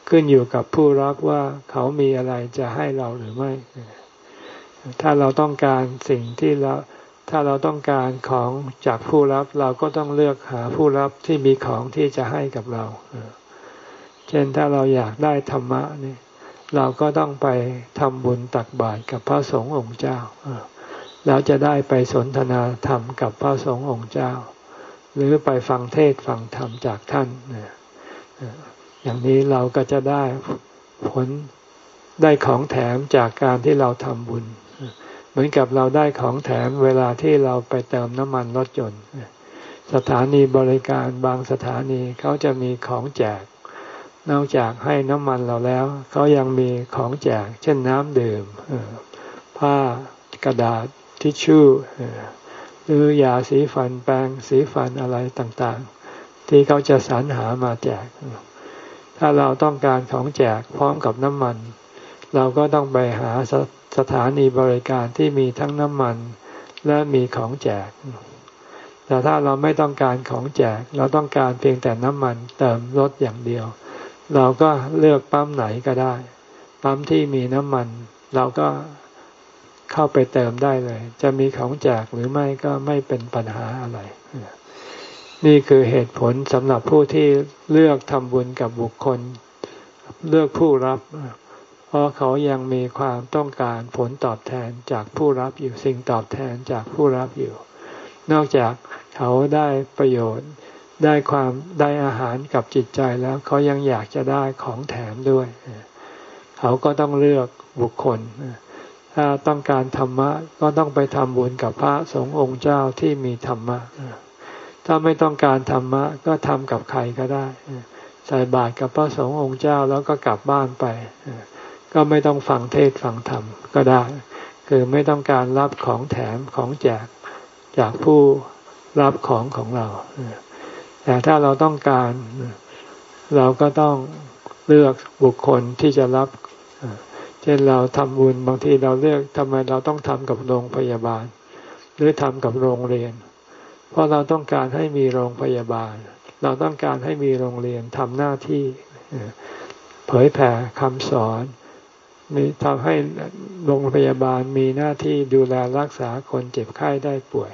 ขึ้นอยู่กับผู้รับว่าเขามีอะไรจะให้เราหรือไม่ ถ้าเราต้องการสิ่งที่เราถ้าเราต้องการของจากผู้รับเราก็ต้องเลือกหาผู้รับที่มีของที่จะให้กับเรา เช่นถ้าเราอยากได้ธรรมะนี่เราก็ต้องไปทำบุญตักบาตรกับพระสงฆ์องค์เจ้าแล้วจะได้ไปสนทนาธรรมกับพระสงฆ์องค์เจ้า หรือไปฟังเทศฟังธรรมจากท่านอย่างนี้เราก็จะได้ผลได้ของแถมจากการที่เราทำบุญ เหมือนกับเราได้ของแถมเวลาที่เราไปเติมน้ำมันรถยนต์สถานีบริการบางสถานีเขาจะมีของแจก นอกจากให้น้ำมันเราแล้วเขายังมีของแจก เช่นน้ำดื่มผ้ากระดาษทิชชู่หรือยาสีฟันแปรงสีฟันอะไรต่างๆ ที่เขาจะสรรหามาแจก ถ้าเราต้องการของแจกพร้อมกับน้ำมัน เราก็ต้องไปหา สถานีบริการที่มีทั้งน้ำมันและมีของแจก แต่ถ้าเราไม่ต้องการของแจก เราต้องการเพียงแต่น้ำมันเติมรถอย่างเดียว เราก็เลือกปั๊มไหนก็ได้ ปั๊มที่มีน้ำมัน เราก็เข้าไปเติมได้เลย จะมีของแจกหรือไม่ก็ไม่เป็นปัญหาอะไร นี่คือเหตุผลสำหรับผู้ที่เลือกทำบุญกับบุคคล เลือกผู้รับเราะเขายังมีความต้องการผลตอบแทนจากผู้รับอยู่สิ่งตอบแทนจากผู้รับอยู่ นอกจากเขาได้ประโยชน์ได้ความได้อาหารกับจิตใจแล้วเขายังอยากจะได้ของแถมด้วย เขาก็ต้องเลือกบุคคล ถ้าต้องการธรรมะก็ต้องไปทำบุญกับพระสงฆ์องค์เจ้าที่มีธรรมะ ถ้าไม่ต้องการธรรมะก็ทำกับใครก็ได้ ใส่บาตรกับพระสงฆ์องค์เจ้าแล้วก็กลับบ้านไป ก็ไม่ต้องฟังเทศฟังธรรมก็ได้ คือไม่ต้องการรับของแถมของแจกจากผู้รับของของเรา แต่ถ้าเราต้องการ เราก็ต้องเลือกบุคคลที่จะรับ เช่นเราทำบุญบางทีเราเลือกทำไมเราต้องทำกับโรงพยาบาล หรือทำกับโรงเรียน เพราะเราต้องการให้มีโรงพยาบาล เราต้องการให้มีโรงเรียนทำหน้าที่เผยแผ่คำสอน มีทำให้โรงพยาบาลมีหน้าที่ดูแลรักษาคนเจ็บไข้ได้ป่วย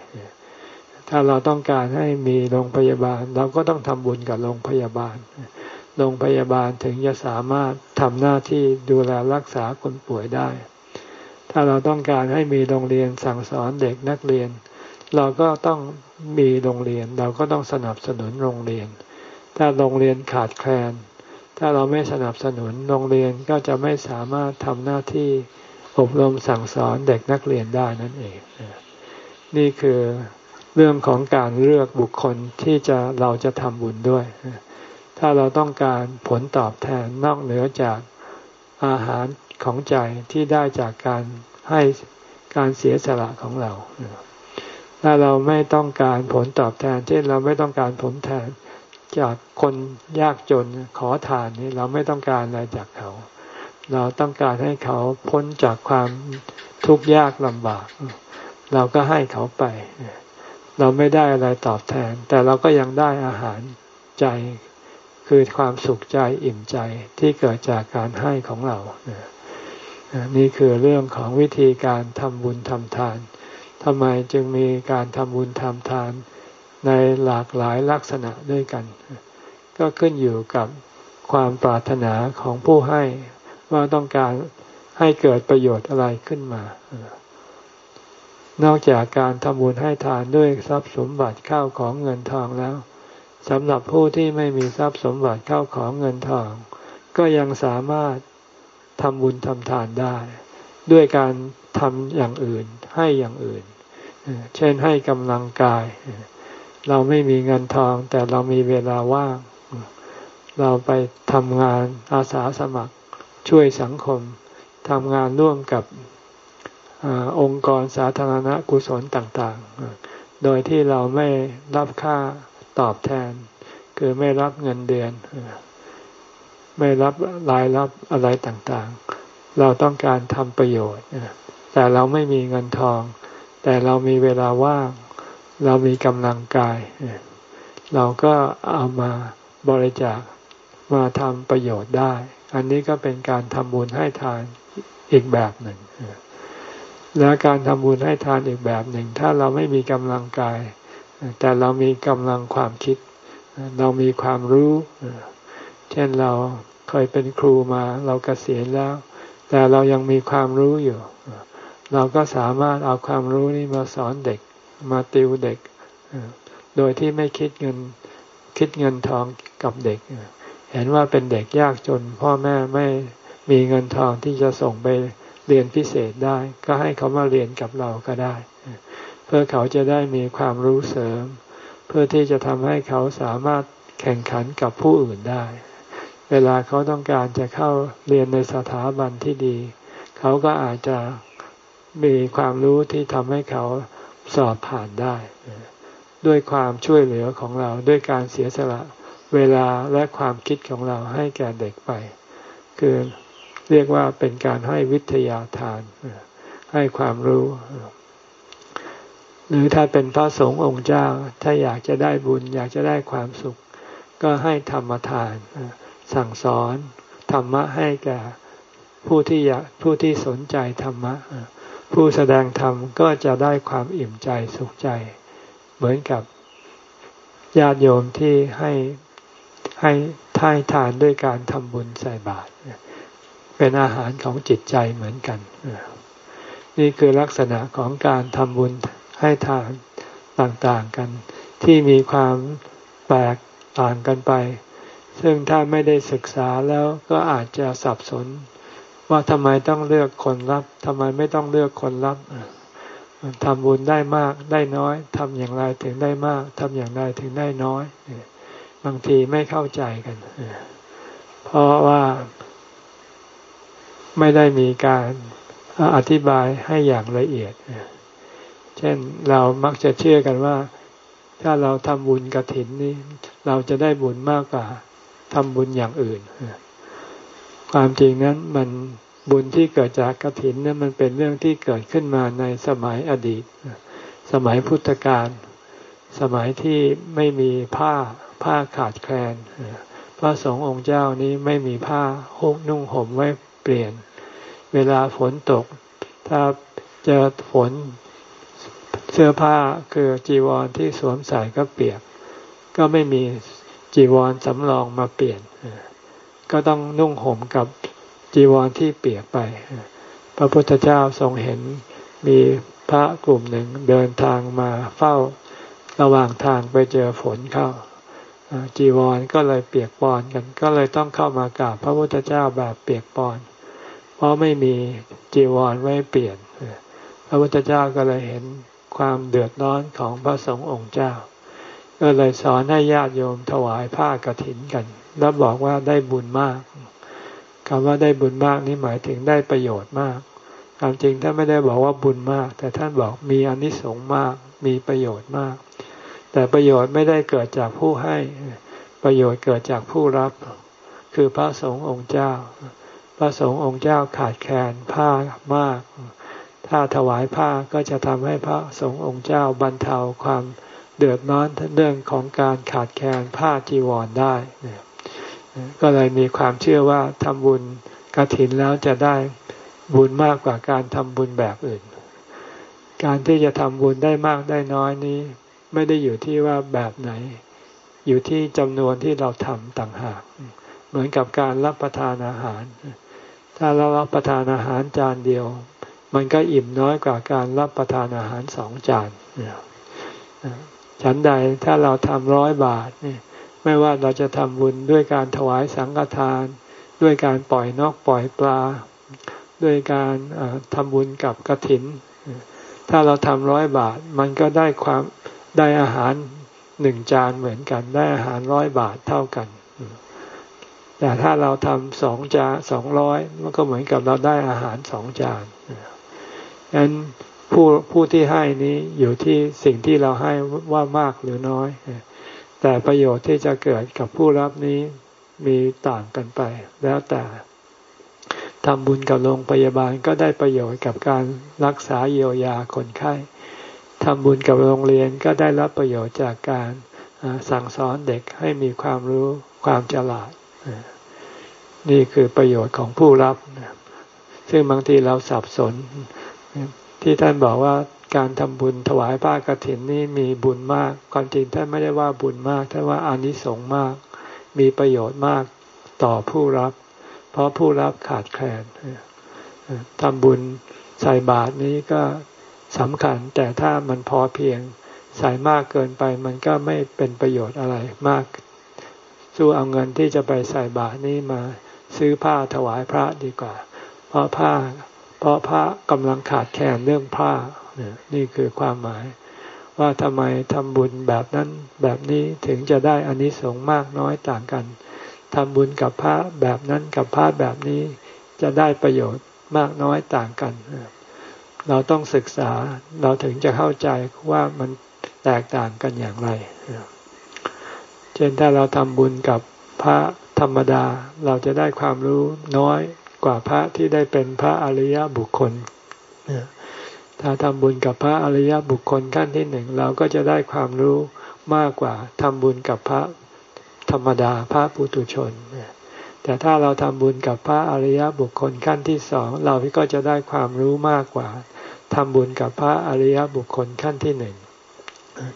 ถ้าเราต้องการให้มีโรงพยาบาล เราก็ต้องทำบุญกับโรงพยาบาล โรงพยาบาลถึงจะสามารถทำหน้าที่ดูแลรักษาคนป่วยได้ ถ้าเราต้องการให้มีโรงเรียนสั่งสอนเด็กนักเรียน เราก็ต้องมีโรงเรียน เราก็ต้องสนับสนุนโรงเรียน ถ้าโรงเรียนขาดแคลน ถ้าเราไม่สนับสนุนโรงเรียนก็จะไม่สามารถทำหน้าที่อบรมสั่งสอนเด็กนักเรียนได้นั่นเอง นี่คือเรื่องของการเลือกบุคคลที่จะเราจะทำบุญด้วย ถ้าเราต้องการผลตอบแทนนอกเหนือจากอาหารของใจที่ได้จากการให้การเสียสละของเรา ถ้าเราไม่ต้องการผลตอบแทน เช่นเราไม่ต้องการผลแทน จากคนยากจนขอทานนี้เราไม่ต้องการอะไรจากเขา เราต้องการให้เขาพ้นจากความทุกข์ยากลำบาก เราก็ให้เขาไป เราไม่ได้อะไรตอบแทน แต่เราก็ยังได้อาหารใจคือความสุขใจอิ่มใจที่เกิดจากการให้ของเรา นี่คือเรื่องของวิธีการทำบุญทำทานทำไมจึงมีการทำบุญทำทาน ในหลากหลายลักษณะด้วยกัน ก็ขึ้นอยู่กับความปรารถนาของผู้ให้ว่าต้องการให้เกิดประโยชน์อะไรขึ้นมา นอกจากการทำบุญให้ทานด้วยทรัพย์สมบัติเข้าของเงินทองแล้วสำหรับผู้ที่ไม่มีทรัพย์สมบัติเข้าของเงินทอง ก็ยังสามารถทำบุญทำทานได้ ด้วยการทำอย่างอื่นให้อย่างอื่น เช่นให้กำลังกาย เราไม่มีเงินทอง แต่เรามีเวลาว่าง เราไปทำงานอาสาสมัครช่วยสังคมทำงานร่วมกับอองค์กรสาธารณกุศลต่างๆ โดยที่เราไม่รับค่าตอบแทน คือไม่รับเงินเดือน ไม่รับรายรับอะไรต่างๆ เราต้องการทำประโยชน์แต่เราไม่มีเงินทอง แต่เรามีเวลาว่าง เรามีกำลังกาย เราก็เอามาบริจาคมาทำประโยชน์ได้ อันนี้ก็เป็นการทำบุญให้ทานอีกแบบหนึ่ง และการทำบุญให้ทานอีกแบบหนึ่ง ถ้าเราไม่มีกำลังกาย แต่เรามีกำลังความคิด เรามีความรู้ เช่นเราเคยเป็นครูมาเรากเกษียณแล้ว แต่เรายังมีความรู้อยู่ เราก็สามารถเอาความรู้นี้มาสอนเด็ก มาติวเด็ก โดยที่ไม่คิดเงินคิดเงินทองกับเด็ก เห็นว่าเป็นเด็กยากจน พ่อแม่ไม่มีเงินทองที่จะส่งไปเรียนพิเศษได้ ก็ให้เขามาเรียนกับเราก็ได้ เพื่อเขาจะได้มีความรู้เสริม เพื่อที่จะทำให้เขาสามารถแข่งขันกับผู้อื่นได้ เวลาเขาต้องการจะเข้าเรียนในสถาบันที่ดี เขาก็อาจจะมีความรู้ที่ทำให้เขา สอบผ่านได้ ด้วยความช่วยเหลือของเราด้วยการเสียสละเวลาและความคิดของเราให้แก่เด็กไป คือเรียกว่าเป็นการให้วิทยาทาน ให้ความรู้ หรือถ้าเป็นพระสงฆ์องค์เจ้า ถ้าอยากจะได้บุญ อยากจะได้ความสุข ก็ให้ธรรมทาน สั่งสอนธรรมะให้แก่ผู้ที่อยากผู้ที่สนใจธรรมะ ผู้แสดงธรรมก็จะได้ความอิ่มใจสุขใจ เหมือนกับญาติโยมที่ให้ให้ท่ายทานด้วยการทำบุญใส่บาตรเป็นอาหารของจิตใจเหมือนกัน นี่คือลักษณะของการทำบุญให้ทานต่างๆกัน ที่มีความแปลกต่างกันไป ซึ่งถ้าไม่ได้ศึกษาแล้วก็อาจจะสับสน ว่าทำไมต้องเลือกคนรับทำไมไม่ต้องเลือกคนรับทำบุญได้มากได้น้อยทำอย่างไรถึงได้มากทำอย่างไรถึงได้น้อย บางทีไม่เข้าใจกัน เพราะว่าไม่ได้มีการอธิบายให้อย่างละเอียด เช่นเรามักจะเชื่อกันว่า ถ้าเราทำบุญกระถินนี่เราจะได้บุญมากกว่าทำบุญอย่างอื่น ความจริงนั้นมันบุญที่เกิดจากกระถินนั้นมันเป็นเรื่องที่เกิดขึ้นมาในสมัยอดีต สมัยพุทธกาลสมัยที่ไม่มีผ้าผ้าขาดแคลนพระสงฆ์องค์เจ้านี้ไม่มีผ้าห่มนุ่งห่มไว้เปลี่ยน เวลาฝนตก ถ้าเจอฝนเสื้อผ้าคือจีวรที่สวมใส่ก็เปียก ก็ไม่มีจีวรสำรองมาเปลี่ยน ก็ต้องนุ่งห่มกับจีวรที่เปียกไป พระพุทธเจ้าทรงเห็นมีพระกลุ่มหนึ่งเดินทางมาเฝ้าระหว่างทางไปเจอฝนเข้า จีวรก็เลยเปียกปอนกัน ก็เลยต้องเข้ามากราบพระพุทธเจ้าแบบเปียกปอน เพราะไม่มีจีวรไว้เปลี่ยน พระพุทธเจ้าก็เลยเห็นความเดือดร้อนของพระสงฆ์องค์เจ้า ก็เลยสอนให้ญาติโยมถวายผ้ากรถินกัน แล้วบอกว่าได้บุญมากคำว่าได้บุญมากนี่หมายถึงได้ประโยชน์มากความจริงท่านไม่ได้บอกว่าบุญมาก แต่ท่านบอกมีอนิสงส์มาก มีประโยชน์มาก แต่ประโยชน์ไม่ได้เกิดจากผู้ให้ ประโยชน์เกิดจากผู้รับ คือพระสงฆ์องค์เจ้า พระสงฆ์องค์เจ้าขาดแคลนผ้ามาก ถ้าถวายผ้าก็จะทำให้พระสงฆ์องค์เจ้าบรรเทาความเดือดร้อนเรื่องของการขาดแคลนผ้าจีวรได้ ก็เลยมีความเชื่อว่าทำบุญกระถินแล้วจะได้บุญมากกว่าการทำบุญแบบอื่น การที่จะทำบุญได้มากได้น้อยนี้ ไม่ได้อยู่ที่ว่าแบบไหน อยู่ที่จำนวนที่เราทำต่างหาก เหมือนกับการรับประทานอาหาร ถ้าเรารับประทานอาหารจานเดียว มันก็อิ่มน้อยกว่าการรับประทานอาหารสองจานฉันใดถ้าเราทำร้อยบาทเนี่ย ไม่ว่าเราจะทำบุญด้วยการถวายสังฆทาน ด้วยการปล่อยนกปล่อยปลา ด้วยการทำบุญกับกระถิน ถ้าเราทำร้อยบาท มันก็ได้ความได้อาหารหนึ่งจานเหมือนกัน ได้อาหารร้อยบาทเท่ากัน แต่ถ้าเราทำสองจานสองร้อยมันก็เหมือนกับเราได้อาหารสองจานดังนั้นผู้ผู้ที่ให้นี้อยู่ที่สิ่งที่เราให้ว่ามากหรือน้อย แต่ประโยชน์ที่จะเกิดกับผู้รับนี้มีต่างกันไป แล้วแต่ทำบุญกับโรงพยาบาลก็ได้ประโยชน์กับการรักษาเยียวยาคนไข้ทำบุญกับโรงเรียนก็ได้รับประโยชน์จากการสั่งสอนเด็กให้มีความรู้ความฉลาด นี่คือประโยชน์ของผู้รับ ซึ่งบางทีเราสับสน ที่ท่านบอกว่า การทำบุญถวายผ้ากรถินนี่มีบุญมาก ความจริงท่านไม่ได้ว่าบุญมากท่านว่าอานิสงส์มาก มีประโยชน์มากต่อผู้รับ เพราะผู้รับขาดแคลนทำบุญใส่บาตรนี้ก็สำคัญ แต่ถ้ามันพอเพียงใส่มากเกินไปมันก็ไม่เป็นประโยชน์อะไรมาก สู้เอาเงินที่จะไปใส่บาตรนี้มาซื้อผ้าถวายพระดีกว่า เพราะผ้า เพราะพระกำลังขาดแคลนเรื่องผ้า นี่คือความหมาย ว่าทำไมทำบุญแบบนั้นแบบนี้ถึงจะได้อานิสงส์มากน้อยต่างกันทำบุญกับพระแบบนั้นกับพระแบบนี้จะได้ประโยชน์มากน้อยต่างกัน เราต้องศึกษาเราถึงจะเข้าใจว่ามันแตกต่างกันอย่างไร เช่นถ้าเราทำบุญกับพระธรรมดาเราจะได้ความรู้น้อยกว่าพระที่ได้เป็นพระอริยบุคคล ถ้าทำบุญกับพระอริยบุคคลขั้นที่หนึ่งเราก็จะได้ความรู้มากกว่าทำบุญกับพระธรรมดาพระปุถุชน แต่ถ้าเราทำบุญกับพระอริยบุคคลขั้นที่สองเราก็จะได้ความรู้มากกว่าทำบุญกับพระอริยบุคคลขั้นที่หนึ่ง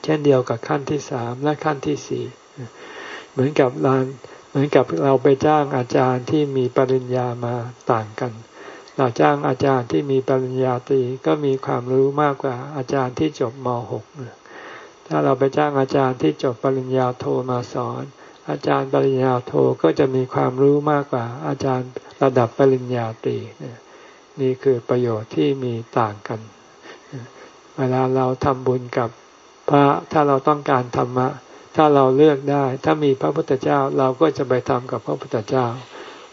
เช่นเดียวกับขั้นที่สามและขั้นที่สี่เหมือนกับเราเหมือนกับเราไปจ้างอาจารย์ที่มีปริญญามาต่างกัน เราจ้างอาจารย์ที่มีปริญญาตรีก็มีความรู้มากกว่าอาจารย์ที่จบม .6 ถ้าเราไปจ้างอาจารย์ที่จบปริญญาโทมาสอน อาจารย์ปริญญาโทก็จะมีความรู้มากกว่าอาจารย์ระดับปริญญาตรีนี่คือประโยชน์ที่มีต่างกัน เวลาเราทำบุญกับพระถ้าเราต้องการธรรมะ ถ้าเราเลือกได้ ถ้ามีพระพุทธเจ้าเราก็จะไปทำกับพระพุทธเจ้า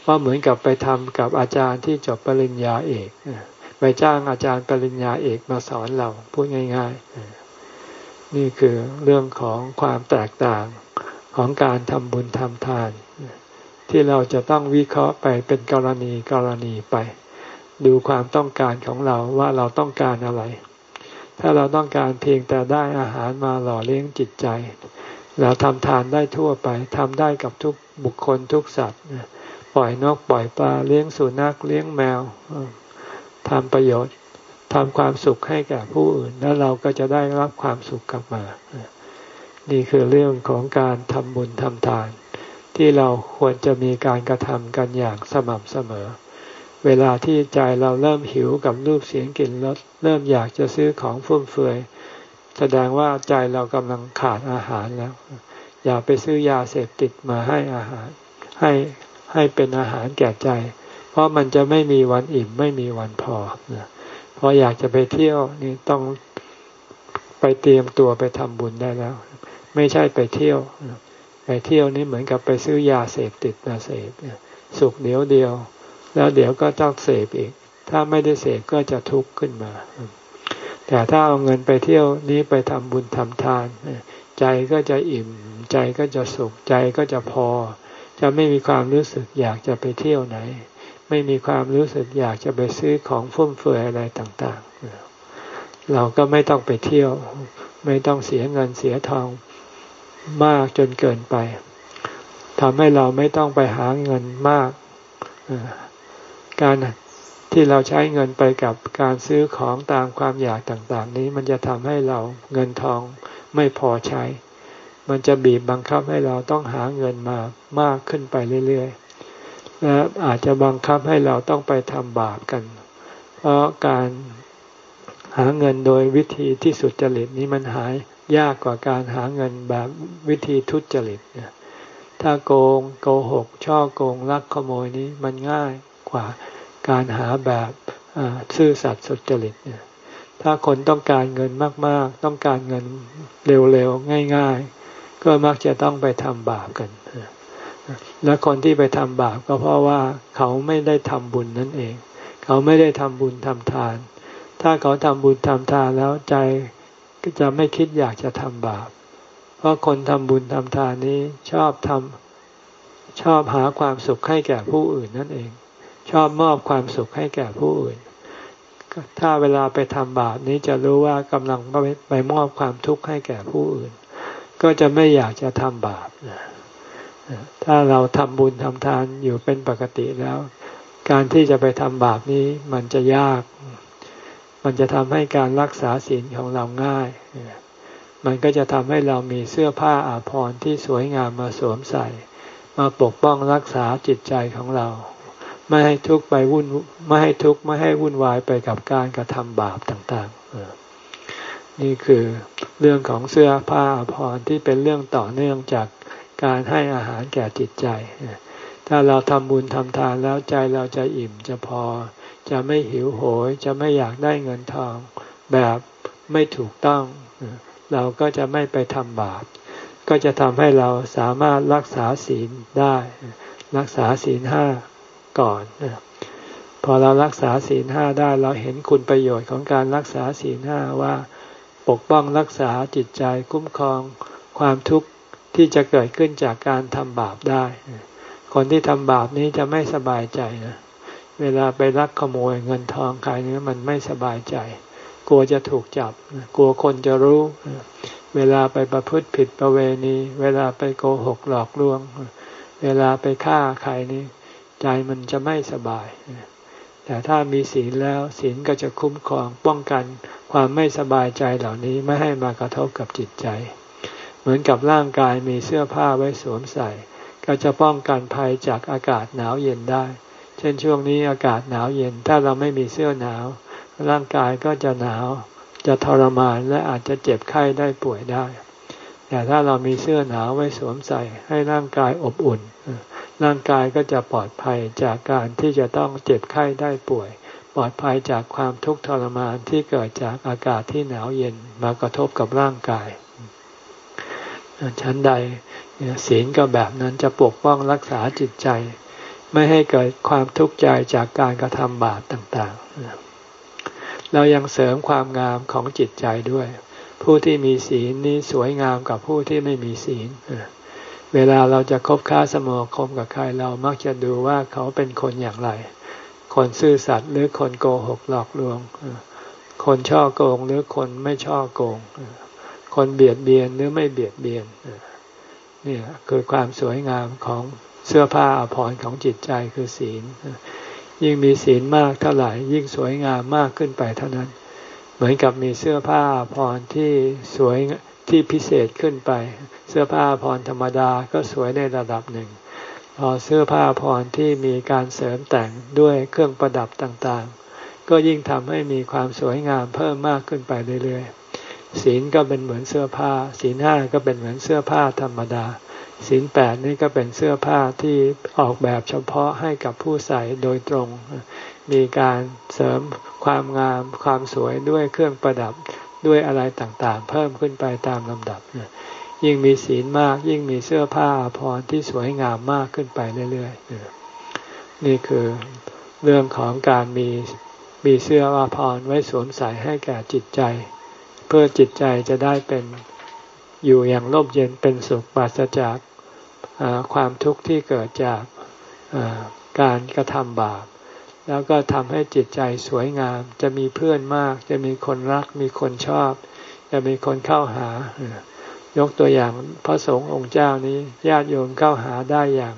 ว่าเหมือนกับไปทำกับอาจารย์ที่จบปริญญาเอกไปจ้างอาจารย์ปริญญาเอกมาสอนเราพูดง่าย ๆ นี่คือเรื่องของความแตกต่างของการทำบุญทำทาน ที่เราจะต้องวิเคราะห์ไปเป็นกรณีกรณีไป ดูความต้องการของเราว่าเราต้องการอะไร ถ้าเราต้องการเพียงแต่ได้อาหารมาหล่อเลี้ยงจิตใจ เราทำทานได้ทั่วไปทำได้กับทุกบุคคลทุกสัตว์ ปล่อยนกปล่อยปลาเลี้ยงสุนัขเลี้ยงแมวทำประโยชน์ทำความสุขให้แก่ผู้อื่น แล้วเราก็จะได้รับความสุขกลับมา นี่คือเรื่องของการทำบุญทำทาน ที่เราควรจะมีการกระทำกันอย่างสม่ำเสมอ เวลาที่ใจเราเริ่มหิวกับรูปเสียงกลิ่นรสเริ่มอยากจะซื้อของฟุ่มเฟือยแสดงว่าใจเรากำลังขาดอาหารแล้ว อย่าไปซื้อยาเสพติดมาให้อาหาร ให้ ให้เป็นอาหารแก่ใจ เพราะมันจะไม่มีวันอิ่มไม่มีวันพอพออยากจะไปเที่ยวนี่ต้องไปเตรียมตัวไปทำบุญได้แล้ว ไม่ใช่ไปเที่ยว ไปเที่ยวนี่เหมือนกับไปซื้อยาเสพติดมาเสพสุขเดียวเดียว แล้วเดี๋ยวก็ต้องเสพอีก ถ้าไม่ได้เสพก็จะทุกข์ขึ้นมา แต่ถ้าเอาเงินไปเที่ยวนี้ไปทำบุญทำทาน ใจก็จะอิ่ม ใจก็จะสุขใจก็จะพอ จะไม่มีความรู้สึกอยากจะไปเที่ยวไหน ไม่มีความรู้สึกอยากจะไปซื้อของฟุ่มเฟือยอะไรต่างๆ เราก็ไม่ต้องไปเที่ยว ไม่ต้องเสียเงินเสียทองมากจนเกินไปทำให้เราไม่ต้องไปหาเงินมากการที่เราใช้เงินไปกับการซื้อของตามความอยากต่าง ๆ นี้มันจะทำให้เราเงินทองไม่พอใช้ มันจะบีบบังคับให้เราต้องหาเงินมามากขึ้นไปเรื่อยๆ และอาจจะบังคับให้เราต้องไปทำบาปกัน เพราะการหาเงินโดยวิธีที่สุดจริตนี้มันหายยากกว่าการหาเงินแบบวิธีทุจริตเนี่ยถ้าโกงโกหก ช่อโกงลักขโมยนี้มันง่ายกว่าการหาแบบซื่อสัตย์สุจริตเนี่ยถ้าคนต้องการเงินมาก ๆ ต้องการเงินเร็ว ๆ ง่าย ๆ ก็มักจะต้องไปทำบาปกัน และคนที่ไปทำบาปก็เพราะว่าเขาไม่ได้ทำบุญนั่นเอง เขาไม่ได้ทำบุญทำทาน ถ้าเขาทำบุญทำทานแล้วใจก็จะไม่คิดอยากจะทำบาป เพราะคนทำบุญทำทานนี้ชอบทำชอบหาความสุขให้แก่ผู้อื่นนั่นเอง ชอบมอบความสุขให้แก่ผู้อื่น ถ้าเวลาไปทำบาปนี้จะรู้ว่ากำลังไปไปมอบความทุกข์ให้แก่ผู้อื่น ก็จะไม่อยากจะทำบาปถ้าเราทำบุญทำทานอยู่เป็นปกติแล้ว การที่จะไปทำบาปนี้มันจะยาก มันจะทำให้การรักษาศีลของเราง่าย มันก็จะทำให้เรามีเสื้อผ้าอาภรณ์ที่สวยงามมาสวมใส่ มาปกป้องรักษาจิตใจของเรา ไม่ให้ทุกข์ไปวุ่นไม่ให้ทุกข์ไม่ให้วุ่นวายไปกับการกระทำบาปต่าง ๆ นี่คือเรื่องของเสื้อผ้าอาภรที่เป็นเรื่องต่อเนื่องจากการให้อาหารแก่จิตใจ ถ้าเราทำบุญทำทานแล้วใจเราจะอิ่มจะพอ จะไม่หิวโหย จะไม่อยากได้เงินทองแบบไม่ถูกต้อง เราก็จะไม่ไปทำบาป ก็จะทำให้เราสามารถรักษาศีลได้ รักษาศีลห้าก่อน พอเรารักษาศีลห้าได้เราเห็นคุณประโยชน์ของการรักษาศีลห้าว่า ปกป้องรักษาจิตใจคุ้มครองความทุกข์ที่จะเกิดขึ้นจากการทำบาปได้ คนที่ทำบาปนี้จะไม่สบายใจนะเวลาไปรักขโมยเงินทองใครนี่มันไม่สบายใจ กลัวจะถูกจับ กลัวคนจะรู้ เวลาไปประพฤติผิดประเวณี เวลาไปโกหกหลอกลวง เวลาไปฆ่าใครนี่ใจมันจะไม่สบาย แต่ถ้ามีศีลแล้วศีลก็จะคุ้มครองป้องกันความไม่สบายใจเหล่านี้ไม่ให้มากระทบกับจิตใจ เหมือนกับร่างกายมีเสื้อผ้าไว้สวมใส่ ก็จะป้องกันภัยจากอากาศหนาวเย็นได้ เช่นช่วงนี้อากาศหนาวเย็น ถ้าเราไม่มีเสื้อหนาว ร่างกายก็จะหนาว จะทรมานและอาจจะเจ็บไข้ได้ป่วยได้ แต่ถ้าเรามีเสื้อหนาวไว้สวมใส่ ให้ร่างกายอบอุ่น ร่างกายก็จะปลอดภัยจากการที่จะต้องเจ็บไข้ได้ป่วย ปลอดภัยจากความทุกข์ทรมานที่เกิดจากอากาศที่หนาวเย็นมากระทบกับร่างกายชั้นใดศีลก็แบบนั้นจะปกป้องรักษาจิตใจ ไม่ให้เกิดความทุกข์ใจจากการกระทำบาปต่างๆ เรายังเสริมความงามของจิตใจด้วย ผู้ที่มีศีลนี้สวยงามกับผู้ที่ไม่มีศีล เวลาเราจะคบค้าสมคมกับใครเรามักจะดูว่าเขาเป็นคนอย่างไร คนซื่อสัตย์หรือคนโกหกหลอกลวง คนช่อโกงหรือคนไม่ช่อโกง คนเบียดเบียนหรือไม่เบียดเบียนนี่คือความสวยงามของเสื้อผ้าอภรรของจิตใจคือศีล ยิ่งมีศีลมากเท่าไหร่ยิ่งสวยงามมากขึ้นไปเท่านั้น เหมือนกับมีเสื้อผ้าอภรรที่สวย ที่พิเศษขึ้นไป เสื้อผ้าอภรธรรมดาก็สวยในระดับหนึ่ง พอเสื้อผ้าอภรที่มีการเสริมแต่งด้วยเครื่องประดับต่างๆ ก็ยิ่งทำให้มีความสวยงามเพิ่มมากขึ้นไปเรื่อยๆศีลก็เป็นเหมือนเสื้อผ้า ศีลห้าก็เป็นเหมือนเสื้อผ้าธรรมดาศีลแปดนี่ก็เป็นเสื้อผ้าที่ออกแบบเฉพาะให้กับผู้ใส่โดยตรง มีการเสริมความงามความสวยด้วยเครื่องประดับ ด้วยอะไรต่างๆ เพิ่มขึ้นไปตามลำดับ ยิ่งมีศีลมาก ยิ่งมีเสื้อผ้าพรที่สวยงามมากขึ้นไปเรื่อยๆนี่คือเรื่องของการมีมีเสื้ออาภรไว้สวมใส่ให้แก่จิตใจ เพื่อจิตใจจะได้เป็นอยู่อย่างร่มเย็นเป็นสุขปราศจากความทุกข์ที่เกิดจากการกระทำบาป แล้วก็ทำให้จิตใจสวยงาม จะมีเพื่อนมาก จะมีคนรัก มีคนชอบ จะมีคนเข้าหา ยกตัวอย่างพระสงฆ์องค์เจ้านี้ญาติโยมเข้าหาได้อย่าง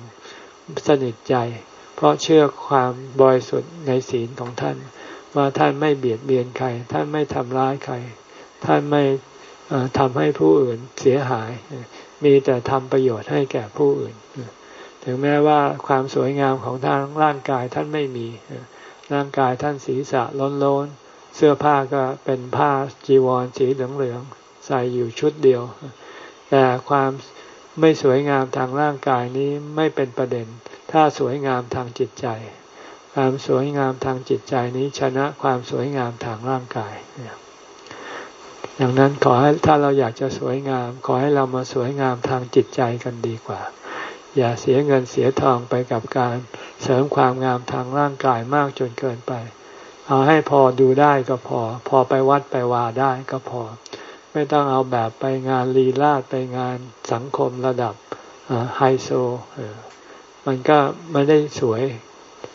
สนิทใจ เพราะเชื่อความบริสุทธิ์ในศีลของท่าน ว่าท่านไม่เบียดเบียนใคร ท่านไม่ทำร้ายใคร ท่านไม่ทำให้ผู้อื่นเสียหาย มีแต่ทำประโยชน์ให้แก่ผู้อื่น ถึงแม้ว่าความสวยงามของทางร่างกายท่านไม่มี ร่างกายท่านศีรษะล้นล้นเสื้อผ้าก็เป็นผ้าจีวรสีเหลืองๆใส่อยู่ชุดเดียว แต่ความไม่สวยงามทางร่างกายนี้ไม่เป็นประเด็น ถ้าสวยงามทางจิตใจ ความสวยงามทางจิตใจนี้ชนะความสวยงามทางร่างกายดังนั้นขอให้ถ้าเราอยากจะสวยงาม ขอให้เรามาสวยงามทางจิตใจกันดีกว่า อย่าเสียเงินเสียทองไปกับการเสริมความงามทางร่างกายมากจนเกินไป เอาให้พอดูได้ก็พอ พอไปวัดไปวาได้ก็พอ ไม่ต้องเอาแบบไปงานลีลาดไปงานสังคมระดับไฮโซมันก็ไม่ได้สวย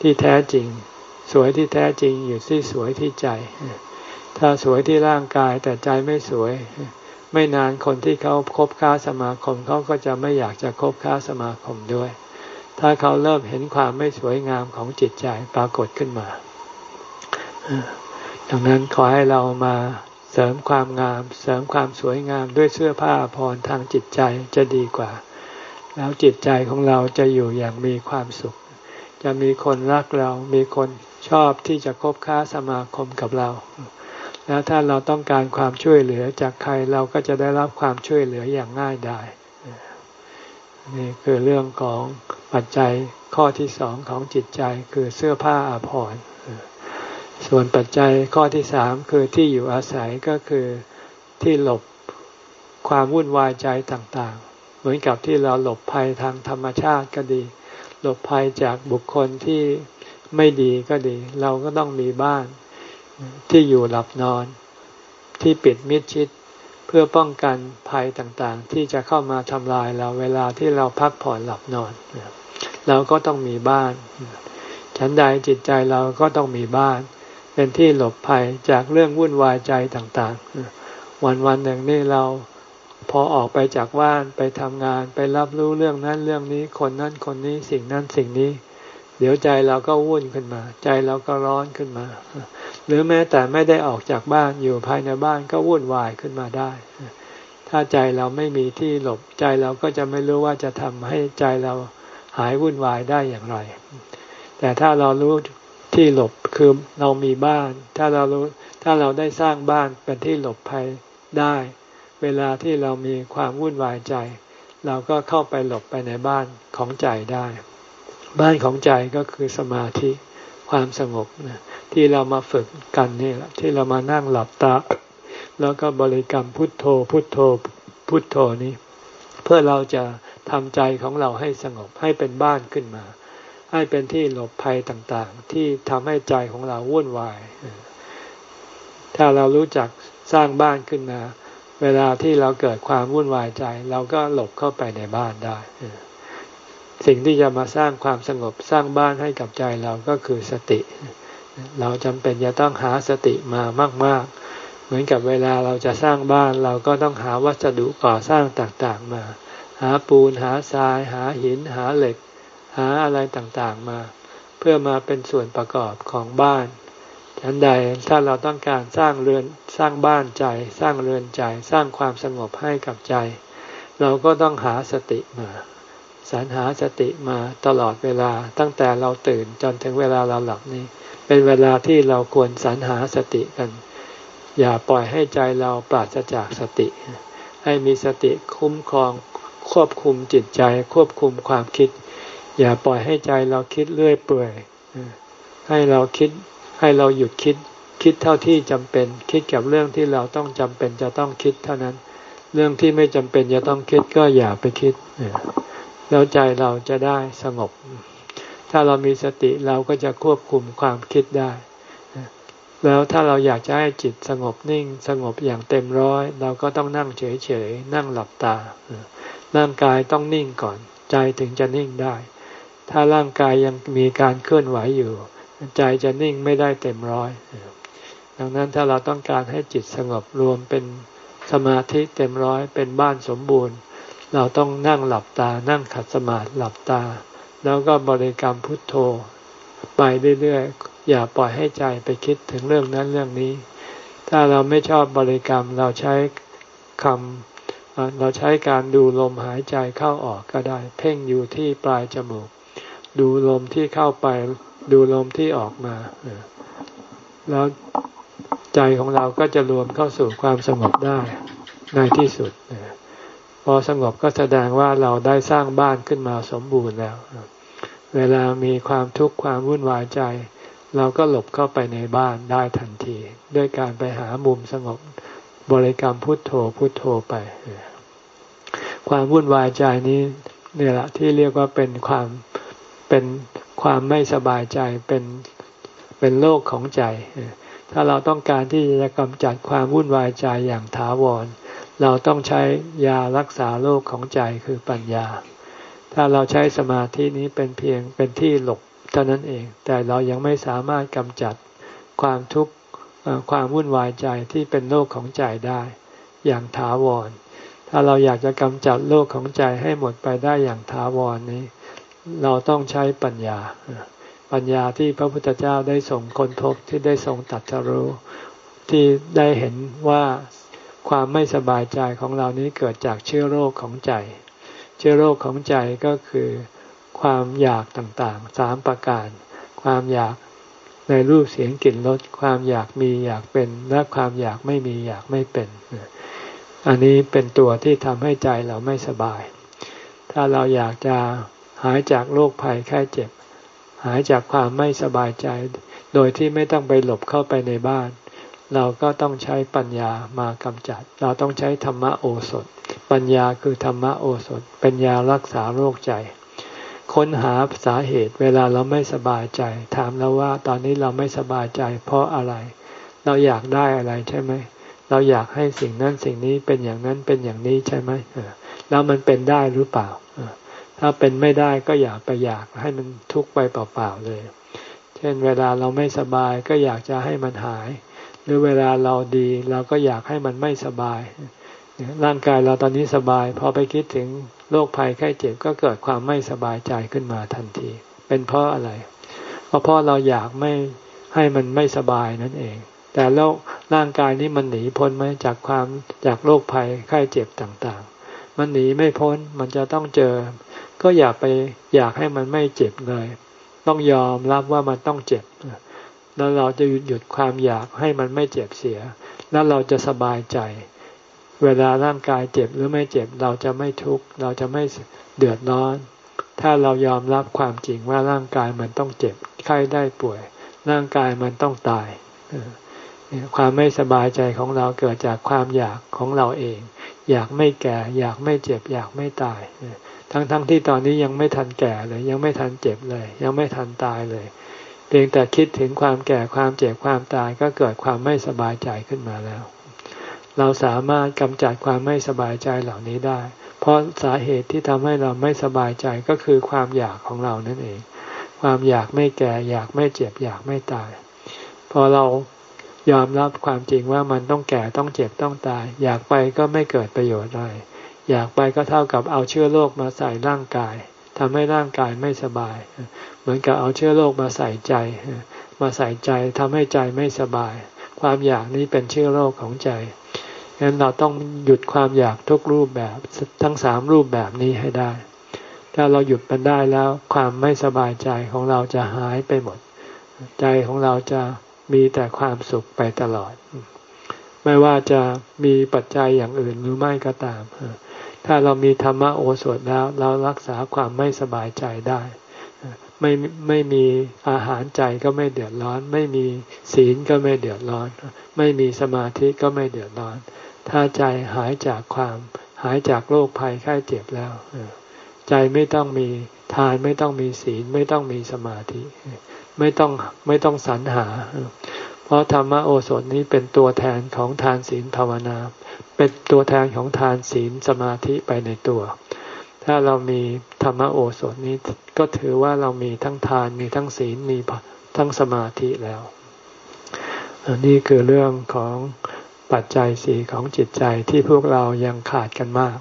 ที่แท้จริง สวยที่แท้จริงอยู่ที่สวยที่ใจ ถ้าสวยที่ร่างกายแต่ใจไม่สวย ไม่นานคนที่เขาคบค้าสมาคมเขาก็จะไม่อยากจะคบค้าสมาคมด้วย ถ้าเขาเริ่มเห็นความไม่สวยงามของจิตใจปรากฏขึ้นมาดังนั้นขอให้เรามาเสริมความงาม เสริมความสวยงามด้วยเสื้อผ้าพรทางจิตใจจะดีกว่า แล้วจิตใจของเราจะอยู่อย่างมีความสุข จะมีคนรักเรา มีคนชอบที่จะคบค้าสมาคมกับเรา แล้วถ้าเราต้องการความช่วยเหลือจากใครเราก็จะได้รับความช่วยเหลืออย่างง่ายดายนี่คือเรื่องของปัจจัยข้อที่สองของจิตใจคือเสื้อผ้าอาภรณ์ส่วนปัจจัยข้อที่สามคือที่อยู่อาศัยก็คือที่หลบความวุ่นวายใจต่างๆ เหมือนกับที่เราหลบภัยทางธรรมชาติก็ดี หลบภัยจากบุคคลที่ไม่ดีก็ดี เราก็ต้องมีบ้าน ที่อยู่หลับนอน ที่ปิดมิดชิด เพื่อป้องกันภัยต่างๆ ที่จะเข้ามาทำลายเราเวลาที่เราพักผ่อนหลับนอนเราก็ต้องมีบ้าน ฉันใดจิตใจเราก็ต้องมีบ้าน เป็นที่หลบภัยจากเรื่องวุ่นวายใจต่างๆ วันวันหนึ่งนี่เราพอออกไปจากบ้านไปทำงานไปรับรู้เรื่องนั้นเรื่องนี้คนนั้นคนนี้สิ่งนั้นสิ่งนี้ เดี๋ยวใจเราก็วุ่นขึ้นมา ใจเราก็ร้อนขึ้นมา หรือแม้แต่ไม่ได้ออกจากบ้านอยู่ภายในบ้านก็วุ่นวายขึ้นมาได้ ถ้าใจเราไม่มีที่หลบใจเราก็จะไม่รู้ว่าจะทำให้ใจเราหายวุ่นวายได้อย่างไร แต่ถ้าเรารู้ที่หลบคือเรามีบ้าน ถ้าเรารู้ถ้าเราได้สร้างบ้านเป็นที่หลบภัยได้ เวลาที่เรามีความวุ่นวายใจ เราก็เข้าไปหลบไปในบ้านของใจได้ บ้านของใจก็คือสมาธิ ความสงบนะที่เรามาฝึกกันนี่แหละที่เรามานั่งหลับตา แล้วก็บริกรรมพุทโธ พุทโธพุทโธนี้ เพื่อเราจะทำใจของเราให้สงบให้เป็นบ้านขึ้นมา ให้เป็นที่หลบภัยต่างๆ ที่ทำให้ใจของเราวุ่นวาย ถ้าเรารู้จักสร้างบ้านขึ้นมา เวลาที่เราเกิดความวุ่นวายใจ เราก็หลบเข้าไปในบ้านได้ สิ่งที่จะมาสร้างความสงบสร้างบ้านให้กับใจเราก็คือสติ เราจำเป็นจะต้องหาสติมามาก ๆ เหมือนกับเวลาเราจะสร้างบ้านเราก็ต้องหาวัสดุก่อสร้างต่างๆมา หาปูนหาทราย หาหิน หาเหล็ก หาอะไรต่างๆมา เพื่อมาเป็นส่วนประกอบของบ้านฉันใดถ้าเราต้องการสร้างเรือนสร้างบ้านใจ สร้างเรือนใจ สร้างความสงบให้กับใจ เราก็ต้องหาสติมา สรรหาสติมาตลอดเวลาตั้งแต่เราตื่นจนถึงเวลาเราหลับนี้ เป็นเวลาที่เราควรสรรหาสติกัน อย่าปล่อยให้ใจเราปราศจากสติ ให้มีสติคุ้มครองควบคุมจิตใจควบคุมความคิด อย่าปล่อยให้ใจเราคิดเรื่อยเปื่อยให้เราคิดให้เราหยุดคิดคิดเท่าที่จำเป็น คิดกับเรื่องที่เราต้องจำเป็นจะต้องคิดเท่านั้น เรื่องที่ไม่จำเป็นจะต้องคิดก็อย่าไปคิด แล้วใจเราจะได้สงบ ถ้าเรามีสติเราก็จะควบคุมความคิดได้ แล้วถ้าเราอยากจะให้จิตสงบนิ่ง สงบอย่างเต็มร้อย เราก็ต้องนั่งเฉยๆ นั่งหลับตา ร่างกายต้องนิ่งก่อน ใจถึงจะนิ่งได้ ถ้าร่างกายยังมีการเคลื่อนไหวอยู่ ใจจะนิ่งไม่ได้เต็มร้อย ดังนั้นถ้าเราต้องการให้จิตสงบรวมเป็นสมาธิเต็มร้อยเป็นบ้านสมบูรณ์ เราต้องนั่งหลับตา นั่งขัดสมาธิหลับตา แล้วก็บริกรรมพุทโธ ไปเรื่อยๆ อย่าปล่อยให้ใจไปคิดถึงเรื่องนั้นเรื่องนี้ ถ้าเราไม่ชอบบริกรรมเราใช้คำเราใช้การดูลมหายใจเข้าออกก็ได้ เพ่งอยู่ที่ปลายจมูก ดูลมที่เข้าไป ดูลมที่ออกมา แล้วใจของเราก็จะรวมเข้าสู่ความสงบได้ในที่สุด พอสงบก็แสดงว่าเราได้สร้างบ้านขึ้นมาสมบูรณ์แล้ว เวลามีความทุกข์ความวุ่นวายใจ เราก็หลบเข้าไปในบ้านได้ทันที ด้วยการไปหามุมสงบบริกรรมพุทโธพุทโธไป ความวุ่นวายใจนี้เนี่ยแหละที่เรียกว่าเป็นความเป็นความไม่สบายใจเป็นเป็นโลกของใจ ถ้าเราต้องการที่จะกำจัดความวุ่นวายใจอย่างถาวร เราต้องใช้ยารักษาโรคของใจคือปัญญา ถ้าเราใช้สมาธินี้เป็นเพียงเป็นที่หลบเท่านั้นเอง แต่เรายังไม่สามารถกำจัดความทุกข์ความวุ่นวายใจที่เป็นโรคของใจได้ อย่างถาวร ถ้าเราอยากจะกำจัดโรคของใจให้หมดไปได้อย่างถาวรนี้ เราต้องใช้ปัญญา ปัญญาที่พระพุทธเจ้าได้ส่งคนพบที่ได้ทรงตัดรู้ที่ได้เห็นว่า ความไม่สบายใจของเรานี้เกิดจากเชื้อโรคของใจ เชื้อโรคของใจก็คือ ความอยากต่างๆสามประการ ความอยากในรูปเสียงกลิ่นรสความอยากมีอยากเป็น และความอยากไม่มีอยากไม่เป็น อันนี้เป็นตัวที่ทำให้ใจเราไม่สบาย ถ้าเราอยากจะหายจากโรคภัยแค่เจ็บ หายจากความไม่สบายใจ โดยที่ไม่ต้องไปหลบเข้าไปในบ้าน เราก็ต้องใช้ปัญญามากำจัด เราต้องใช้ธรรมโอสถ ปัญญาคือธรรมโอสถ เป็นยารักษาโรคใจ ค้นหาสาเหตุเวลาเราไม่สบายใจ ถามเราว่าตอนนี้เราไม่สบายใจ เพราะอะไร เราอยากได้อะไรใช่ไหม เราอยากให้สิ่งนั้นสิ่งนี้เป็นอย่างนั้นเป็นอย่างนี้ใช่ไหมแล้วมันเป็นได้หรือเปล่า ถ้าเป็นไม่ได้ก็อย่าไปอยากให้มันทุกข์ไปเปล่าๆเลย เช่นเวลาเราไม่สบายก็อยากจะให้มันหาย หรือเวลาเราดีเราก็อยากให้มันไม่สบาย ร่างกายเราตอนนี้สบาย พอไปคิดถึงโรคภัยไข้เจ็บก็เกิดความไม่สบายใจขึ้นมาทันที เป็นเพราะอะไร เพราะเพราะเราอยากไม่ให้มันไม่สบายนั่นเอง แต่โรคร่างกายนี้มันหนีพ้นไหมจากความจากโรคภัยไข้เจ็บต่างๆ มันหนีไม่พ้นมันจะต้องเจอ ก็อย่าไปอยากให้มันไม่เจ็บเลย ต้องยอมรับว่ามันต้องเจ็บ แล้วเราจะหยุดความอยากให้มันไม่เจ็บเสีย แล้วเราจะสบายใจ เวลาร่างกายเจ็บหรือไม่เจ็บเราจะไม่ทุกข์เราจะไม่เดือดร้อน ถ้าเรายอมรับความจริงว่าร่างกายมันต้องเจ็บไข้ได้ป่วย ร่างกายมันต้องตายความไม่สบายใจของเราเกิดจากความอยากของเราเอง อยากไม่แก่ อยากไม่เจ็บ อยากไม่ตาย ทั้งๆทที่ตอนนี้ยังไม่ทันแก่เลย ยังไม่ทันเจ็บเลย ยังไม่ทันตายเลย พียงแต่คิดถึงความแก่ความเจ็บความตายก็เกิดความไม่สบายใจขึ้นมาแล้ว เราสามารถกำจัดความไม่สบายใจเหล่านี้ได้ เพราะสาเหตุที่ทำให้เราไม่สบายใจก็คือความอยากของเรานั่นเอง ความอยากไม่แก่อยากไม่เจ็บอยากไม่ตาย พอเรายอมรับความจริงว่ามันต้องแก่ต้องเจ็บต้องตาย อยากไปก็ไม่เกิดประโยชน์อะไรอยากไปก็เท่ากับเอาเชื้อโรคมาใส่ร่างกาย ทำให้ร่างกายไม่สบาย เหมือนกับเอาเชื้อโรคมาใส่ใจ มาใส่ใจทำให้ใจไม่สบาย ความอยากนี้เป็นเชื้อโรคของใจฉะนั้นเราต้องหยุดความอยากทุกรูปแบบทั้งสามรูปแบบนี้ให้ได้ ถ้าเราหยุดมันได้แล้ว ความไม่สบายใจของเราจะหายไปหมด ใจของเราจะมีแต่ความสุขไปตลอด ไม่ว่าจะมีปัจจัยอย่างอื่นหรือไม่ก็ตาม ถ้าเรามีธรรมโอสถแล้ว เรารักษาความไม่สบายใจได้ ไม่ไม่มีอาหารใจก็ไม่เดือดร้อน ไม่มีศีลก็ไม่เดือดร้อน ไม่มีสมาธิก็ไม่เดือดร้อน ถ้าใจหายจากความหายจากโรคภัยไข้เจ็บแล้วใจไม่ต้องมีทานไม่ต้องมีศีลไม่ต้องมีสมาธิ ไม่ต้องไม่ต้องสรรหา เพราะธรรมโอสถนี้เป็นตัวแทนของทานศีลภาวนา เป็นตัวแทนของทานศีลสมาธิไปในตัว ถ้าเรามีธรรมโอสถนี้ก็ถือว่าเรามีทั้งทานมีทั้งศีลมีทั้งสมาธิแล้วนี่คือเรื่องของปัจจัยสี่ของจิตใจที่พวกเรายังขาดกันมาก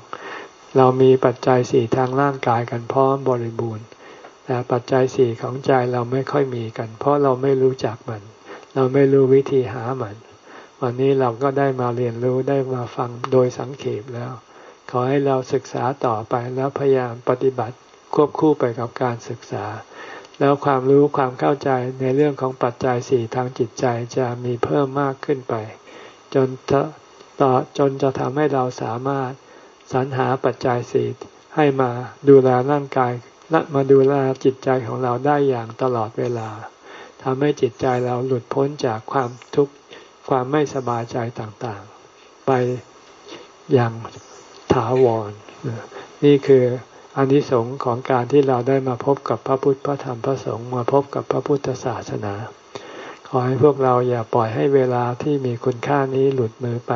เรามีปัจจัยสี่ทางร่างกายกันพร้อมบริบูรณ์ แต่ปัจจัยสี่ของใจเราไม่ค่อยมีกัน เพราะเราไม่รู้จักมัน เราไม่รู้วิธีหามัน วันนี้เราก็ได้มาเรียนรู้ได้มาฟังโดยสังเขปแล้ว ขอให้เราศึกษาต่อไปแล้วพยายามปฏิบัติควบคู่ไปกับการศึกษา แล้วความรู้ความเข้าใจในเรื่องของปัจจัยสี่ทางจิตใจจะมีเพิ่มมากขึ้นไป จนต่อจนจะทำให้เราสามารถสรรหาปัจจัยสี่ให้มาดูแลร่างกายและมาดูแลจิตใจของเราได้อย่างตลอดเวลาทำให้จิตใจเราหลุดพ้นจากความทุกข์ ความไม่สบายใจต่างๆ ไปอย่างถาวร นี่คืออนนิสงส์ของการที่เราได้มาพบกับพระพุทธพระธรรมพระสงฆ์มาพบกับพระพุทธศาสนา ขอให้พวกเราอย่าปล่อยให้เวลาที่มีคุณค่านี้หลุดมือไป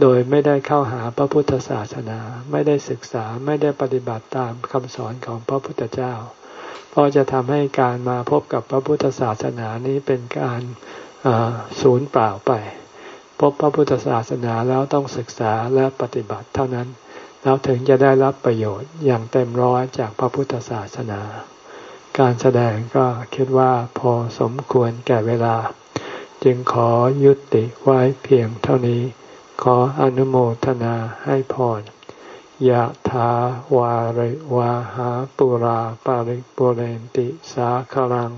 โดยไม่ได้เข้าหาพระพุทธศาสนา ไม่ได้ศึกษาไม่ได้ปฏิบัติตามคำสอนของพระพุทธเจ้า เพราะจะทำให้การมาพบกับพระพุทธศาสนานี้เป็นการ ศูนย์เปล่าไป พบพระพุทธศาสนาแล้วต้องศึกษาและปฏิบัติเท่านั้น แล้วถึงจะได้รับประโยชน์อย่างเต็มร้อยจากพระพุทธศาสนา การแสดงก็คิดว่าพอสมควรแก่เวลา จึงขอยุติไว้เพียงเท่านี้ ขออนุโมทนาให้พรยะถาวาริวาหาปุราปาริปุเรนติสาคลัง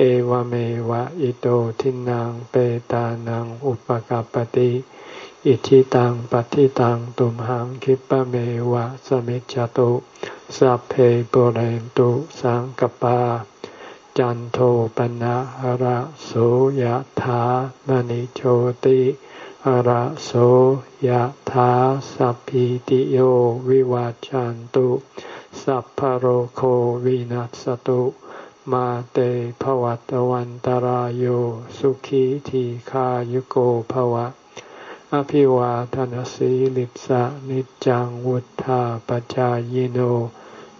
เอวเมวะอิโตทินังเปตานังอุปกัปติอิทิตังปฏิตังตุมหังคิปะเมวะสมิจจตุสัพเพปเรนตุสังกปา จันโทปนะหระโสยธามณิโชติหระโสยธาสัพพิติโยวิวาจันตุ สัพพโรโควินัสตุ มาเตภวัตวันตารโยสุขีทีขายุโกภวะ อภิวาทนสีลิสะนิจังวุธาปจายโน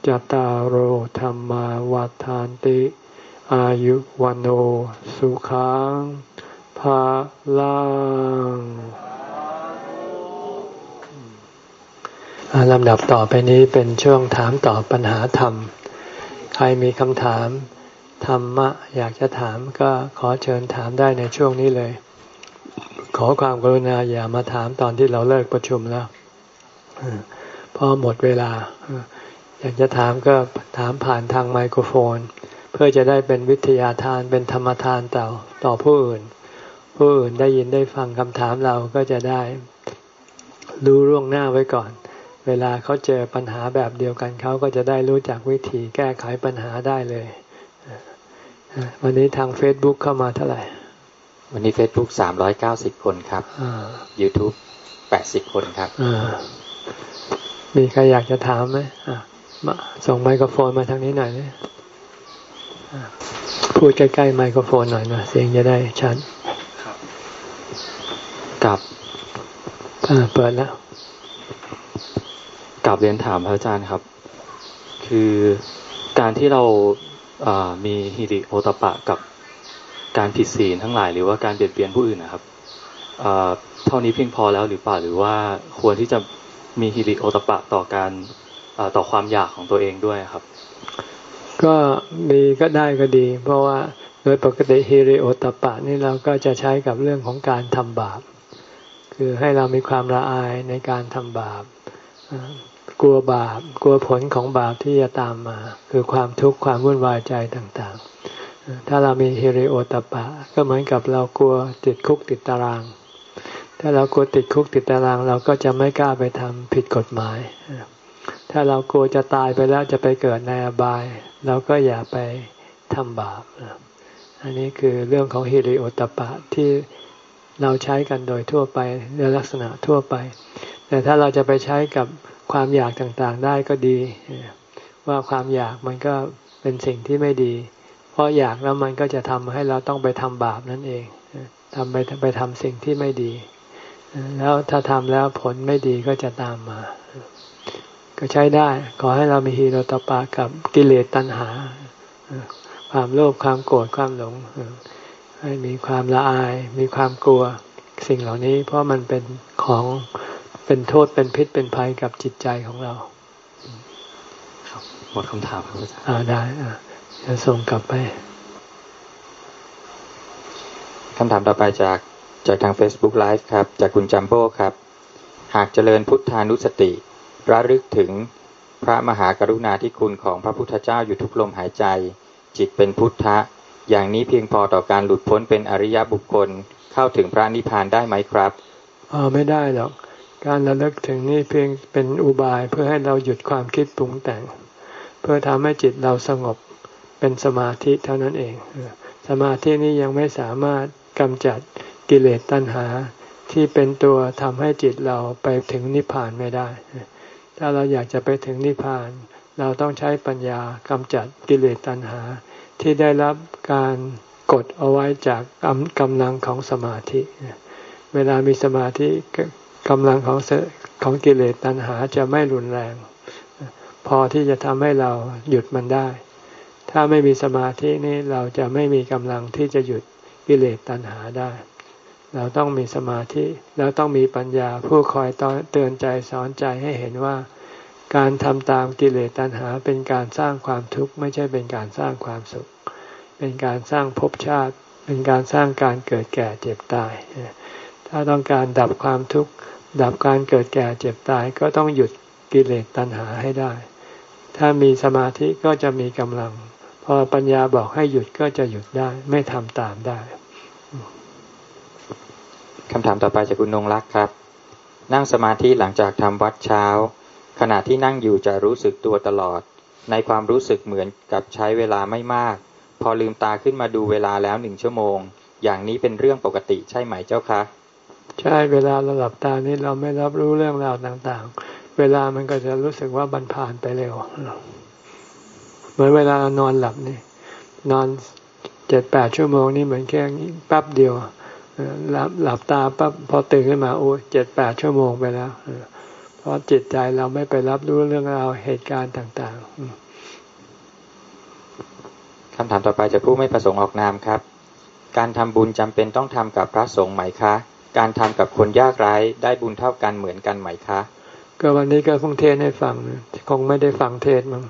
จตารโหธรรมาวาทานติ อายุวันโอสุขังภาลังลำดับต่อไปนี้เป็นช่วงถามตอบปัญหาธรรม ใครมีคำถาม ธรรมะอยากจะถามก็ขอเชิญถามได้ในช่วงนี้เลย ขอความกรุณาอย่ามาถามตอนที่เราเลิกประชุมแล้วพอหมดเวลา อยากจะถามก็ถามผ่านทางไมโครโฟน เพื่อจะได้เป็นวิทยาทานเป็นธรรมทานต่อต่อผู้อื่น ผู้อื่นได้ยินได้ฟังคำถามเราก็จะได้รู้ล่วงหน้าไว้ก่อน เวลาเขาเจอปัญหาแบบเดียวกันเขาก็จะได้รู้จักวิธีแก้ไขปัญหาได้เลย วันนี้ทาง Facebook เข้ามาเท่าไหร่ วันนี้ Facebook สามร้อยเก้าสิบคนครับ YouTube แปดสิบคนครับ มีใครอยากจะถามไหมมาส่งไมโครโฟนมาทางนี้หน่อยนะพูดใกล้ๆไมโครโฟนหน่อยนะเสียงจะได้ชัดกับเปิดแล้วกับเรียนถามพระอาจารย์ครับ คือการที่เรา มีฮิริโอตปะกับการผิดศีลทั้งหลาย หรือว่าการเบียดเบียนผู้อื่นนะครับเท่านี้เพียงพอแล้วหรือเปล่าหรือว่าควรที่จะมีฮิริโอตปะต่อการต่อความอยากของตัวเองด้วยครับ ก็มีก็ได้ก็ดี เพราะว่าโดยปกติฮิริโอตปะนี่เราก็จะใช้กับเรื่องของการทำบาป คือให้เรามีความละอายในการทำบาป กลัวบาป กลัวผลของบาปที่จะตามมา คือความทุกข์ความวุ่นวายใจต่างๆ ถ้าเรามีฮิริโอตปะ ก็เหมือนกับเรากลัวติดคุกติดตาราง ถ้าเรากลัวติดคุกติดตาราง เราก็จะไม่กล้าไปทำผิดกฎหมาย ถ้าเรากลัวจะตายไปแล้วจะไปเกิดในอบาย เราก็อย่าไปทำบาป อันนี้คือเรื่องของฮิริโอตปะที่เราใช้กันโดยทั่วไปในลักษณะทั่วไป แต่ถ้าเราจะไปใช้กับ ความอยากต่างๆได้ก็ดี ว่าความอยากมันก็เป็นสิ่งที่ไม่ดี เพราะอยากแล้วมันก็จะทำให้เราต้องไปทำบาปนั่นเองทำไปไปทำสิ่งที่ไม่ดี แล้วถ้าทำแล้วผลไม่ดีก็จะตามมา ก็ใช้ได้ ขอให้เรามีฮีโรตปากับกิเลสตัณหา ความโลภความโกรธความหลง ให้มีความละอาย มีความกลัวสิ่งเหล่านี้ เพราะมันเป็นของ เป็นโทษเป็นพิษเป็นภัยกับจิตใจของเราครับหมดคำถามครับอาจารย์อ่าได้อ่าจะส่งกลับไปคำถามต่อไปจากจากทาง Facebook Live ครับ จากคุณจัมโบ้ครับ หากเจริญพุทธานุสติ ระลึกถึงพระมหากรุณาธิคุณของพระพุทธเจ้าอยู่ทุกลมหายใจ จิตเป็นพุทธะ อย่างนี้เพียงพอต่อการหลุดพ้นเป็นอริยบุคคลเข้าถึงพระนิพพานได้ไหมครับอ๋อไม่ได้หรอก การระลึกถึงนี่เพียงเป็นอุบายเพื่อให้เราหยุดความคิดปรุงแต่ง เพื่อทำให้จิตเราสงบเป็นสมาธิเท่านั้นเอง สมาธินี้ยังไม่สามารถกำจัดกิเลสตัณหาที่เป็นตัวทำให้จิตเราไปถึงนิพพานไม่ได้ ถ้าเราอยากจะไปถึงนิพพาน เราต้องใช้ปัญญากำจัดกิเลสตัณหา ที่ได้รับการกดเอาไว้จากกำลังของสมาธิ เวลามีสมาธิ กำลังของของกิเลสตัณหาจะไม่รุนแรง พอที่จะทำให้เราหยุดมันได้ ถ้าไม่มีสมาธินี้เราจะไม่มีกำลังที่จะหยุดกิเลสตัณหาได้ เราต้องมีสมาธิแล้วต้องมีปัญญาผู้คอยเตือนใจสอนใจให้เห็นว่า การทำตามกิเลสตัณหาเป็นการสร้างความทุกข์ไม่ใช่เป็นการสร้างความสุข เป็นการสร้างภพชาติ เป็นการสร้างการเกิดแก่เจ็บตาย ถ้าต้องการดับความทุกข์ ดับการเกิดแก่เจ็บตายก็ต้องหยุดกิเลสตัณหาให้ได้ ถ้ามีสมาธิก็จะมีกำลัง พอปัญญาบอกให้หยุดก็จะหยุดได้ ไม่ทำตามได้คำถามต่อไปจากคุณนงรักครับ นั่งสมาธิหลังจากทำวัดเช้า ขณะที่นั่งอยู่จะรู้สึกตัวตลอด ในความรู้สึกเหมือนกับใช้เวลาไม่มาก พอลืมตาขึ้นมาดูเวลาแล้วหนึ่งชั่วโมง อย่างนี้เป็นเรื่องปกติใช่ไหมเจ้าคะ ใช่เวลาเราหลับตานี้เราไม่รับรู้เรื่องราวต่างๆ เวลามันก็จะรู้สึกว่าบันผ่านไปเร็วเหมือนเวลานอนหลับนี่นอนเจ็ดแปดชั่วโมงนี่เหมือนแค่แป๊บเดียวหลับหลับตาปั๊บพอตื่นขึ้นมาโอ้เจ็ดแปดชั่วโมงไปแล้วเพราะจิตใจเราไม่ไปรับรู้เรื่องราวเหตุการณ์ต่าง ๆคำถามต่อไปจะผู้ไม่ประสงค์ออกนามครับ การทำบุญจำเป็นต้องทำกับพระสงฆ์ไหมคะ การทำกับคนยากไร้ได้บุญเท่ากันเหมือนกันไหมคะ ก็วันนี้ก็เพิ่งเทศให้ฟังคงไม่ได้ฟังเทศมั้ง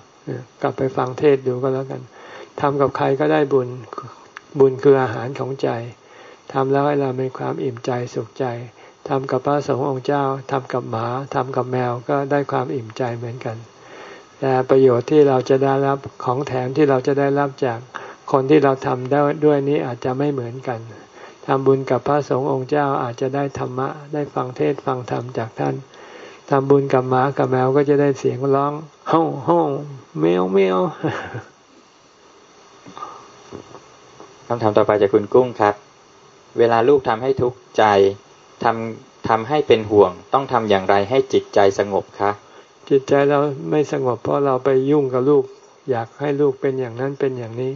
กลับไปฟังเทศดูก็แล้วกันทำกับใครก็ได้บุญบุญคืออาหารของใจทำแล้วให้เรามีความอิ่มใจสุขใจทำกับพระสงฆ์องค์เจ้าทำกับหมาทำกับแมวก็ได้ความอิ่มใจเหมือนกัน แต่ประโยชน์ที่เราจะได้รับของแถมที่เราจะได้รับจากคนที่เราทำได้ด้วยนี้อาจจะไม่เหมือนกัน ทำบุญกับพระสงฆ์องค์เจ้าอาจจะได้ธรรมะ ได้ฟังเทศฟังธรรมจากท่านทำบุญกับหมากับแมวก็จะได้เสียงร้องห้องห้องเมียวเมียวคำถามต่อไปจากคุณกุ้งครับ เวลาลูกทำให้ทุกข์ใจทำทำให้เป็นห่วง ต้องทำอย่างไรให้จิตใจสงบคะจิตใจเราไม่สงบเพราะเราไปยุ่งกับลูก อยากให้ลูกเป็นอย่างนั้นเป็นอย่างนี้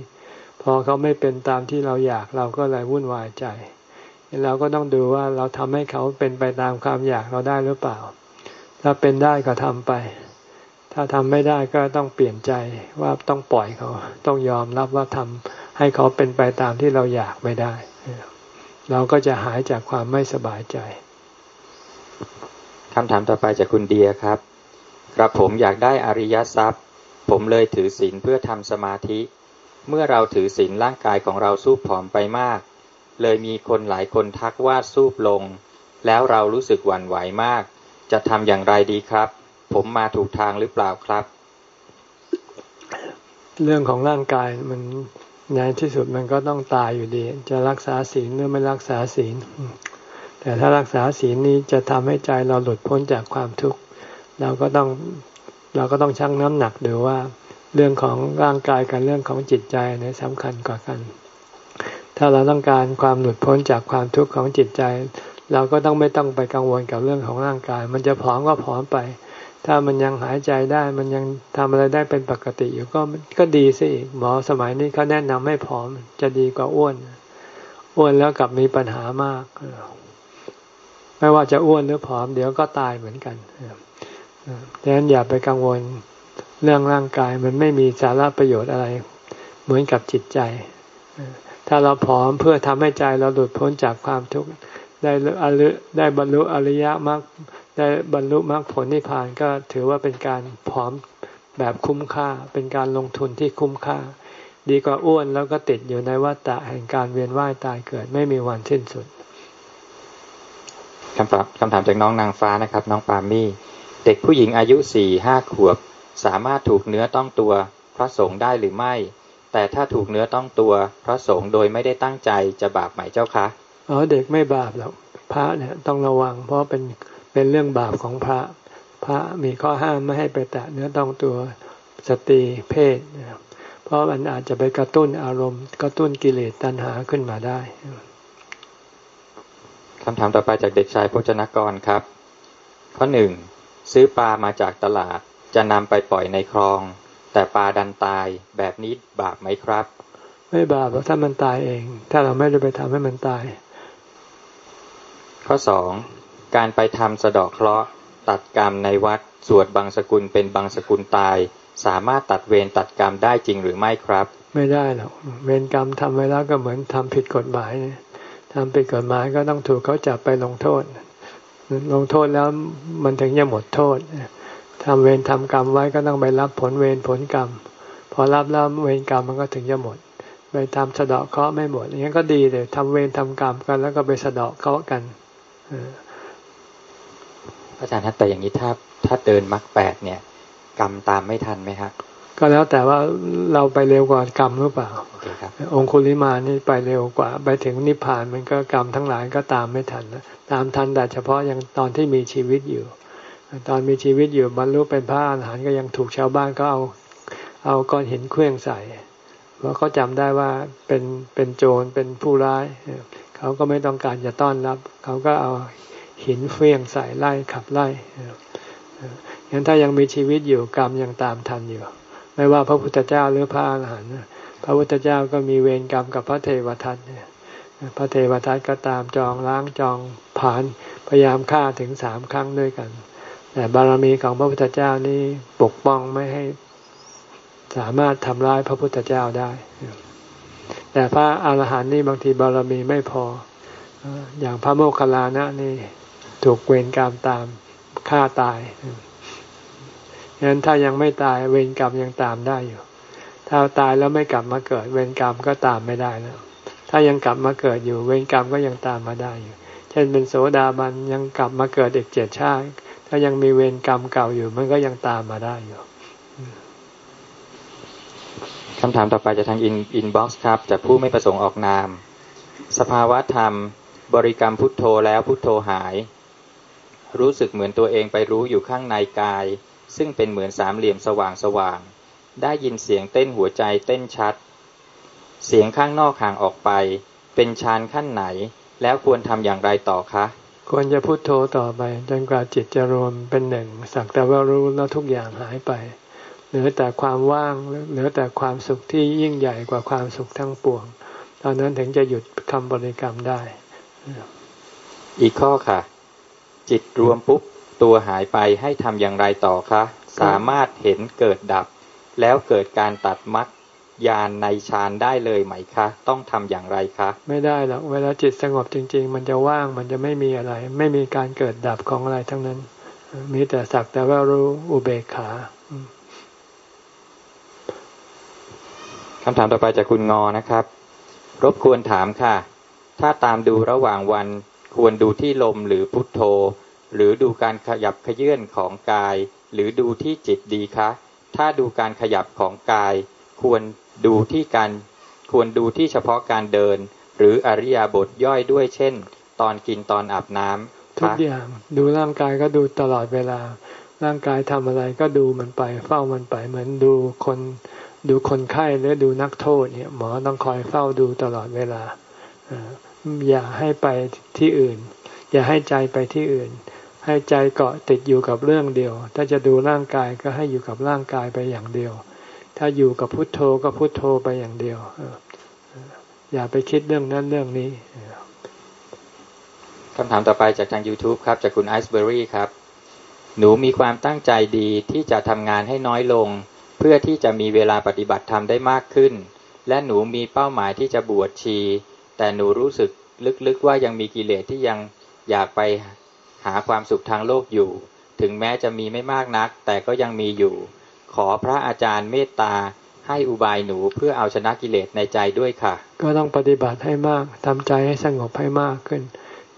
พอเขาไม่เป็นตามที่เราอยากเราก็เลยวุ่นวายใจ เราก็ต้องดูว่าเราทำให้เขาเป็นไปตามความอยากเราได้หรือเปล่า ถ้าเป็นได้ก็ทำไป ถ้าทำไม่ได้ก็ต้องเปลี่ยนใจว่าต้องปล่อยเขา ต้องยอมรับว่าทำให้เขาเป็นไปตามที่เราอยากไม่ได้ เราก็จะหายจากความไม่สบายใจคำถามต่อไปจากคุณเดียครับกระผมอยากได้อริยทรัพย์ ผมเลยถือศีลเพื่อทำสมาธิ เมื่อเราถือศีลร่างกายของเราสูบผอมไปมาก เลยมีคนหลายคนทักว่าสูบลง แล้วเรารู้สึกหวั่นไหวมาก จะทำอย่างไรดีครับ ผมมาถูกทางหรือเปล่าครับ เรื่องของร่างกายมันในที่สุดมันก็ต้องตายอยู่ดี จะรักษาศีลหรือไม่รักษาศีล แต่ถ้ารักษาศีลนี้จะทำให้ใจเราหลุดพ้นจากความทุกข์ เราก็ต้องเราก็ต้องชั่งน้ำหนักดูว่า เรื่องของร่างกายกับเรื่องของจิตใจเนี่ยสำคัญกว่ากัน ถ้าเราต้องการความหลุดพ้นจากความทุกข์ของจิตใจ เราก็ต้องไม่ต้องไปกังวลกับเรื่องของร่างกาย มันจะผอมก็ผอมไป ถ้ามันยังหายใจได้มันยังทำอะไรได้เป็นปกติอยู่ก็ก็ดีสิหมอสมัยนี้เขาแนะนำให้ผอมจะดีกว่าอ้วนอ้วนแล้วกลับมีปัญหามาก ไม่ว่าจะอ้วนหรือผอม เดี๋ยวก็ตายเหมือนกันดังนั้นอย่าไปกังวล เรื่องร่างกายมันไม่มีสาระประโยชน์อะไร เหมือนกับจิตใจ ถ้าเราผอมเพื่อทำให้ใจเราหลุดพ้นจากความทุกข์ได้อริได้บรรลุอริยมรรคได้บรรลุมรรคผลนิพพานก็ถือว่าเป็นการผอมแบบคุ้มค่า เป็นการลงทุนที่คุ้มค่า ดีกว่าอ้วนแล้วก็ติดอยู่ในวัฏฏะแห่งการเวียนว่ายตายเกิดไม่มีวันสิ้นสุดคำตอบคำถามจากน้องนางฟ้านะครับ น้องปามี่ เด็กผู้หญิงอายุสี่ห้าขวบ สามารถถูกเนื้อต้องตัวพระสงฆ์ได้หรือไม่ แต่ถ้าถูกเนื้อต้องตัวพระสงฆ์โดยไม่ได้ตั้งใจจะบาปไหมเจ้าคะอ๋อเด็กไม่บาปหรอกพระเนี่ยต้องระวัง เพราะเป็นเป็นเรื่องบาปของพระ พระมีข้อห้ามไม่ให้ไปแตะเนื้อต้องตัวสตรีเพศเพราะมันอาจจะไปกระตุ้นอารมณ์ กระตุ้นกิเลสตัณหาขึ้นมาได้คำถามต่อไปจากเด็กชายพจนกรครับ ข้อหนึ่งซื้อปลามาจากตลาด จะนำไปปล่อยในคลอง แต่ปลาดันตายแบบนี้บาปไหมครับ ไม่บาปเพราะถ้ามันตายเอง ถ้าเราไม่ได้ไปทำให้มันตาย ข้อสองการไปทำสะดอกเคราะห์ตัดกรรมในวัดสวดบางสกุลเป็นบางสกุลตาย สามารถตัดเวรตัดกรรมได้จริงหรือไม่ครับ ไม่ได้หรอกเวรกรรมทำไว้แล้วก็เหมือนทำผิดกฎหมายทำผิดกฎหมายก็ต้องถูกเขาจับไปลงโทษ ลงโทษแล้วมันถึงจะหมดโทษ ทำเวรทำกรรมไว้ก็ต้องไปรับผลเวรผลกรรม พอรับแล้วเวรกรรมมันก็ถึงจะหมด ไปทำสะเดาะเคราะห์ไม่หมดอย่างนี้ก็ดีเลยทำเวรทำกรรมกันแล้วก็ไปสะเดาะเคราะห์กันอาจารย์ถ้าแต่อย่างนี้ถ้าถ้าเดินมรรคแปดเนี่ย กรรมตามไม่ทันไหมครับก็แล้วแต่ว่าเราไปเร็วกว่ากรรมหรือเปล่า องคุลิมานี่ไปเร็วกว่า ไปถึงนิพพานมันก็กรรมทั้งหลายก็ตามไม่ทันนะตามทันแต่เฉพาะยังตอนที่มีชีวิตอยู่ ตอนมีชีวิตอยู่บรรลุเป็นพระอรหันต์ก็ยังถูกชาวบ้านก็เอาเอาก้อนหินเคลื่องใส่เพราะเขาจำได้ว่าเป็นเป็นโจรเป็นผู้ร้าย เขาก็ไม่ต้องการจะต้อนรับ เขาก็เอาหินเฟี้ยงใส่ไล่ขับไล่งั้นถ้ายังมีชีวิตอยู่กรรมยังตามทันอยู่ ไม่ว่าพระพุทธเจ้าหรือพระอรหันต์พระพุทธเจ้าก็มีเวรกรรมกับพระเทวทัตพระเทวทัตก็ตามจองล้างจองผ่านพยายามฆ่าถึงสามครั้งด้วยกัน แต่บารมีของพระพุทธเจ้านี้ปกป้องไม่ให้สามารถทำร้ายพระพุทธเจ้าได้ แต่พระอรหันต์นี่บางทีบารมีไม่พอ อย่างพระโมคคัลลานะนี่ถูกเวรกรรมตามฆ่าตายฉะนั้นถ้ายังไม่ตายเวรกรรมยังตามได้อยู่ ถ้าตายแล้วไม่กลับมาเกิด เวรกรรมก็ตามไม่ได้แล้ว ถ้ายังกลับมาเกิดอยู่ เวรกรรมก็ยังตามมาได้อยู่ เช่นเป็นโสดาบันยังกลับมาเกิดอีกเจ็ดชาติ ถ้ายังมีเวรกรรมเก่าอยู่ มันก็ยังตามมาได้อยู่คำถามต่อไปจะทางอิน inbox ครับจากผู้ไม่ประสงค์ออกนาม สภาวะธรรม บริกรรมพุทโธแล้วพุทโธหาย รู้สึกเหมือนตัวเองไปรู้อยู่ข้างในกาย ซึ่งเป็นเหมือนสามเหลี่ยมสว่างสว่าง ได้ยินเสียงเต้นหัวใจเต้นชัด เสียงข้างนอกห่างออกไป เป็นฌานขั้นไหน แล้วควรทำอย่างไรต่อคะ ควรจะพุโทโธต่อไป จนกว่าจิตจะรวมเป็นหนึ่งสักแต่ว่ารู้แล้วทุกอย่างหายไปเหลือแต่ความว่างเหลือแต่ความสุขที่ยิ่งใหญ่กว่าความสุขทั้งปวง ตอนนั้นถึงจะหยุดคำบริกรรมได้ อีกข้อค่ะ จิตรวมปุ๊บตัวหายไปให้ทำอย่างไรต่อคะ สามารถเห็นเกิดดับ แล้วเกิดการตัดมัด ยานในฌานได้เลยไหมคะ ต้องทำอย่างไรคะ ไม่ได้หรอกเวลาจิตสงบจริง ๆ มันจะว่างมันจะไม่มีอะไร ไม่มีการเกิดดับของอะไรทั้งนั้น มีแต่สักแต่ว่ารู้อุเบกขาคำถามต่อไปจากคุณงอนะครับ รบกวนถามค่ะ ถ้าตามดูระหว่างวันควรดูที่ลมหรือพุทโธ หรือดูการขยับขยื่นของกาย หรือดูที่จิตดีคะ ถ้าดูการขยับของกาย ควร ดูที่การควรดูที่เฉพาะการเดิน หรืออริยบทย่อยด้วยเช่น ตอนกินตอนอาบน้ำทุกอย่างดูร่างกายก็ดูตลอดเวลา ร่างกายทำอะไรก็ดูมันไปเฝ้ามันไปเหมือนดูคนดูคนไข้หรือดูนักโทษเนี่ยหมอต้องคอยเฝ้าดูตลอดเวลาอย่าให้ไปที่อื่น อย่าให้ใจไปที่อื่น ให้ใจเกาะติดอยู่กับเรื่องเดียว ถ้าจะดูร่างกายก็ให้อยู่กับร่างกายไปอย่างเดียว ถ้าอยู่กับพุทโธก็พุทโธไปอย่างเดียว อย่าไปคิดเรื่องนั้นเรื่องนี้คำถามต่อไปจากทาง YouTube ครับ จากคุณไอซ์เบอรี่ครับ หนูมีความตั้งใจดีที่จะทำงานให้น้อยลง เพื่อที่จะมีเวลาปฏิบัติธรรมได้มากขึ้น และหนูมีเป้าหมายที่จะบวชชี แต่หนูรู้สึกลึกๆว่ายังมีกิเลสที่ยังอยากไปหาความสุขทางโลกอยู่ ถึงแม้จะมีไม่มากนัก แต่ก็ยังมีอยู่ ขอพระอาจารย์เมตตาให้อุบายหนูเพื่อเอาชนะกิเลสในใจด้วยค่ะ ก็ต้องปฏิบัติให้มากทำใจให้สงบให้มากขึ้น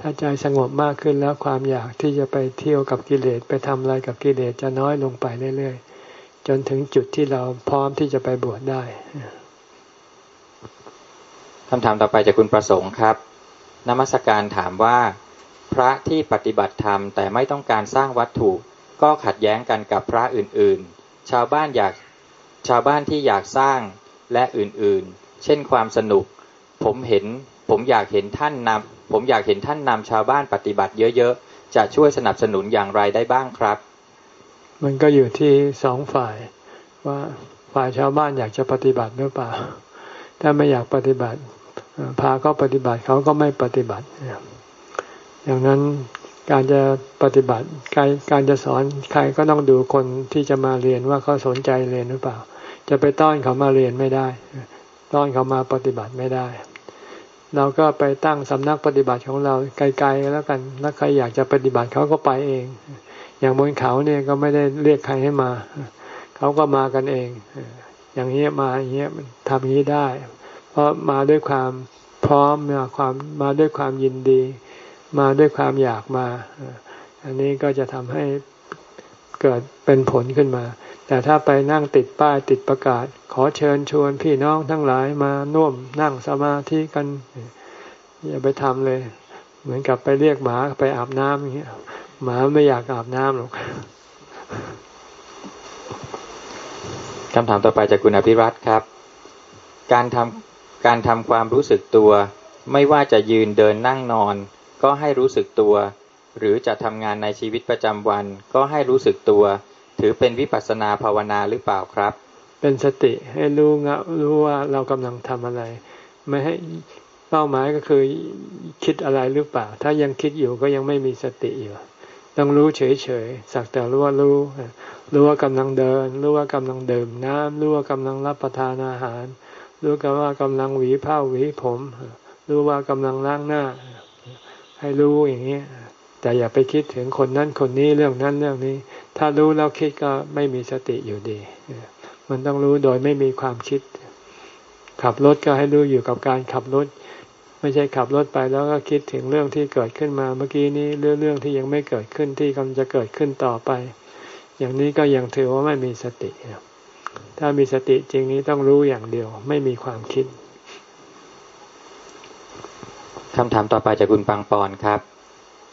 ถ้าใจสงบมากขึ้นแล้วความอยากที่จะไปเที่ยวกับกิเลสไปทำอะไรกับกิเลสจะน้อยลงไปเรื่อยๆจนถึงจุดที่เราพร้อมที่จะไปบวชได้คำถามต่อไปจากคุณประสงค์ครับนมัสการถามว่า พระที่ปฏิบัติธรรมแต่ไม่ต้องการสร้างวัตถุ ก็ขัดแย้งกันกับพระอื่นๆ ชาวบ้านอยากชาวบ้านที่อยากสร้างและอื่นๆ เช่นความสนุก ผมเห็นผมอยากเห็นท่านนำผมอยากเห็นท่านนำชาวบ้านปฏิบัติเยอะๆ จะช่วยสนับสนุนอย่างไรได้บ้างครับ มันก็อยู่ที่สองฝ่ายว่าฝ่ายชาวบ้านอยากจะปฏิบัติหรือเปล่า ถ้าไม่อยากปฏิบัติ พาเขาปฏิบัติเขาก็ไม่ปฏิบัติ อย่างนั้น การจะปฏิบัติการการจะสอนใครก็ต้องดูคนที่จะมาเรียนว่าเขาสนใจเรียนหรือเปล่า จะไปต้อนเขามาเรียนไม่ได้ ต้อนเขามาปฏิบัติไม่ได้ เราก็ไปตั้งสำนักปฏิบัติของเราไกลๆแล้วกันแล้วใครอยากจะปฏิบัติเขาก็ไปเอง อย่างบนเขาเนี่ยก็ไม่ได้เรียกใครให้มา เขาก็มากันเอง อย่างนี้มาอย่างเงี้ยทำอย่างนี้ได้ เพราะมาด้วยความพร้อมมาความมาด้วยความยินดี มาด้วยความอยากมา อันนี้ก็จะทำให้เกิดเป็นผลขึ้นมา แต่ถ้าไปนั่งติดป้ายติดประกาศ ขอเชิญชวนพี่น้องทั้งหลายมาน่วมนั่งสมาธิกัน อย่าไปทำเลย เหมือนกับไปเรียกหมาไปอาบน้ำอย่างเงี้ยหมาไม่อยากอาบน้ำหรอกคำถามต่อไปจากคุณอภิรัตครับ การทำการทำความรู้สึกตัว ไม่ว่าจะยืนเดินนั่งนอน ก็ให้รู้สึกตัว หรือจะทำงานในชีวิตประจำวัน ก็ให้รู้สึกตัว ถือเป็นวิปัสสนาภาวนาหรือเปล่าครับ เป็นสติให้รู้งะรู้ว่าเรากำลังทำอะไร ไม่ให้เป้าหมายก็คือคิดอะไรหรือเปล่า ถ้ายังคิดอยู่ก็ยังไม่มีสติอยู่ต้องรู้เฉยๆ สักแต่รู้ว่ารู้รู้ว่ากำลังเดิน รู้ว่ากำลังดื่มน้ำรู้ว่ากำลังรับประทานอาหาร รู้กันว่ากำลังหวีผ้าหวีผม รู้ว่ากำลังล้างหน้า ให้รู้อย่างนี้แต่อย่าไปคิดถึงคนนั้นคนนี้เรื่องนั้นเรื่องนี้ ถ้ารู้แล้วคิดก็ไม่มีสติอยู่ดี มันต้องรู้โดยไม่มีความคิด ขับรถก็ให้รู้อยู่กับการขับรถ ไม่ใช่ขับรถไปแล้วก็คิดถึงเรื่องที่เกิดขึ้นมาเมื่อกี้นี้เรื่องเรื่องที่ยังไม่เกิดขึ้นที่กำลังจะเกิดขึ้นต่อไป อย่างนี้ก็ยังถือว่าไม่มีสติถ้ามีสติจริงนี้ต้องรู้อย่างเดียว ไม่มีความคิด คำถามต่อไปจากคุณปังปอนครับ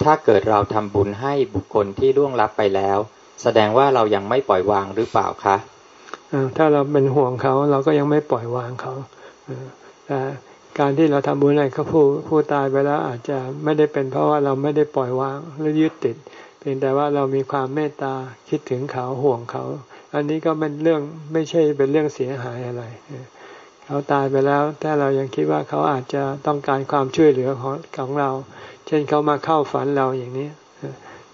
ถ้าเกิดเราทำบุญให้บุคคลที่ล่วงลับไปแล้ว แสดงว่าเรายังไม่ปล่อยวางหรือเปล่าคะถ้าเราเป็นห่วงเขาเราก็ยังไม่ปล่อยวางเขาแต่การที่เราทำบุญให้เขาผู้ผู้ตายไปแล้วอาจจะไม่ได้เป็นเพราะว่าเราไม่ได้ปล่อยวางหรือยึดติด เพียงแต่ว่าเรามีความเมตตาคิดถึงเขาห่วงเขา อันนี้ก็เป็นเรื่องไม่ใช่เป็นเรื่องเสียหายอะไร เขาตายไปแล้วถ้าเรายังคิดว่าเขาอาจจะต้องการความช่วยเหลือของของเรา เช่นเขามาเข้าฝันเราอย่างนี้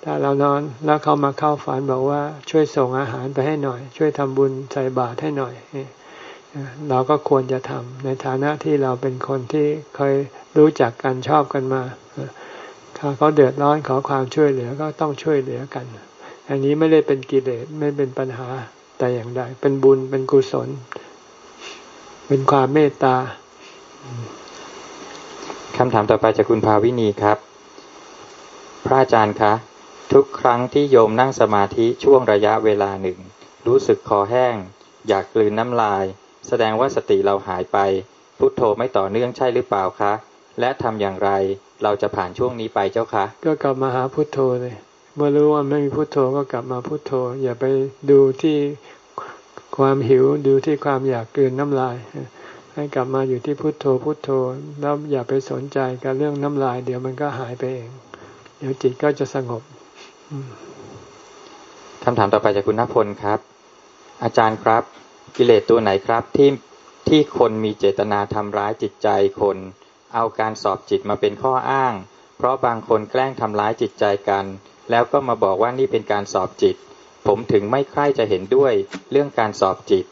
ถ้าเรานอนแล้วเขามาเข้าฝันบอกว่าช่วยส่งอาหารไปให้หน่อย ช่วยทำบุญใส่บาตรให้หน่อยเราก็ควรจะทำในฐานะที่เราเป็นคนที่เคยรู้จักกันชอบกันมาถ้าเขาเดือดร้อนขอความช่วยเหลือก็ต้องช่วยเหลือกัน อันนี้ไม่ได้เป็นกิเลสไม่เป็นปัญหาแต่อย่างใดเป็นบุญเป็นกุศล เป็นความเมตตาคำถามต่อไปจากคุณภาวินีครับ พระอาจารย์คะ ทุกครั้งที่โยมนั่งสมาธิช่วงระยะเวลาหนึ่ง รู้สึกคอแห้ง อยากกลืนน้ำลาย แสดงว่าสติเราหายไป พุทโธไม่ต่อเนื่องใช่หรือเปล่าคะ และทำอย่างไรเราจะผ่านช่วงนี้ไปเจ้าคะ ก็กลับมาหาพุทโธเลยเมื่อรู้ว่าไม่มีพุทโธก็กลับมาพุทโธ อย่าไปดูที่ ความหิวดูที่ความอยากกินน้ำลาย ให้กลับมาอยู่ที่พุทโธพุทโธแล้วอย่าไปสนใจกับเรื่องน้ำลาย เดี๋ยวมันก็หายไปเอง เดี๋ยวจิตก็จะสงบคำถามต่อไปจากคุณณพลครับ อาจารย์ครับ กิเลสตัวไหนครับที่ที่คนมีเจตนาทำร้ายจิตใจคน เอาการสอบจิตมาเป็นข้ออ้าง เพราะบางคนแกล้งทำร้ายจิตใจกัน แล้วก็มาบอกว่านี่เป็นการสอบจิต ผมถึงไม่ใคร่จะเห็นด้วยเรื่องการสอบจิต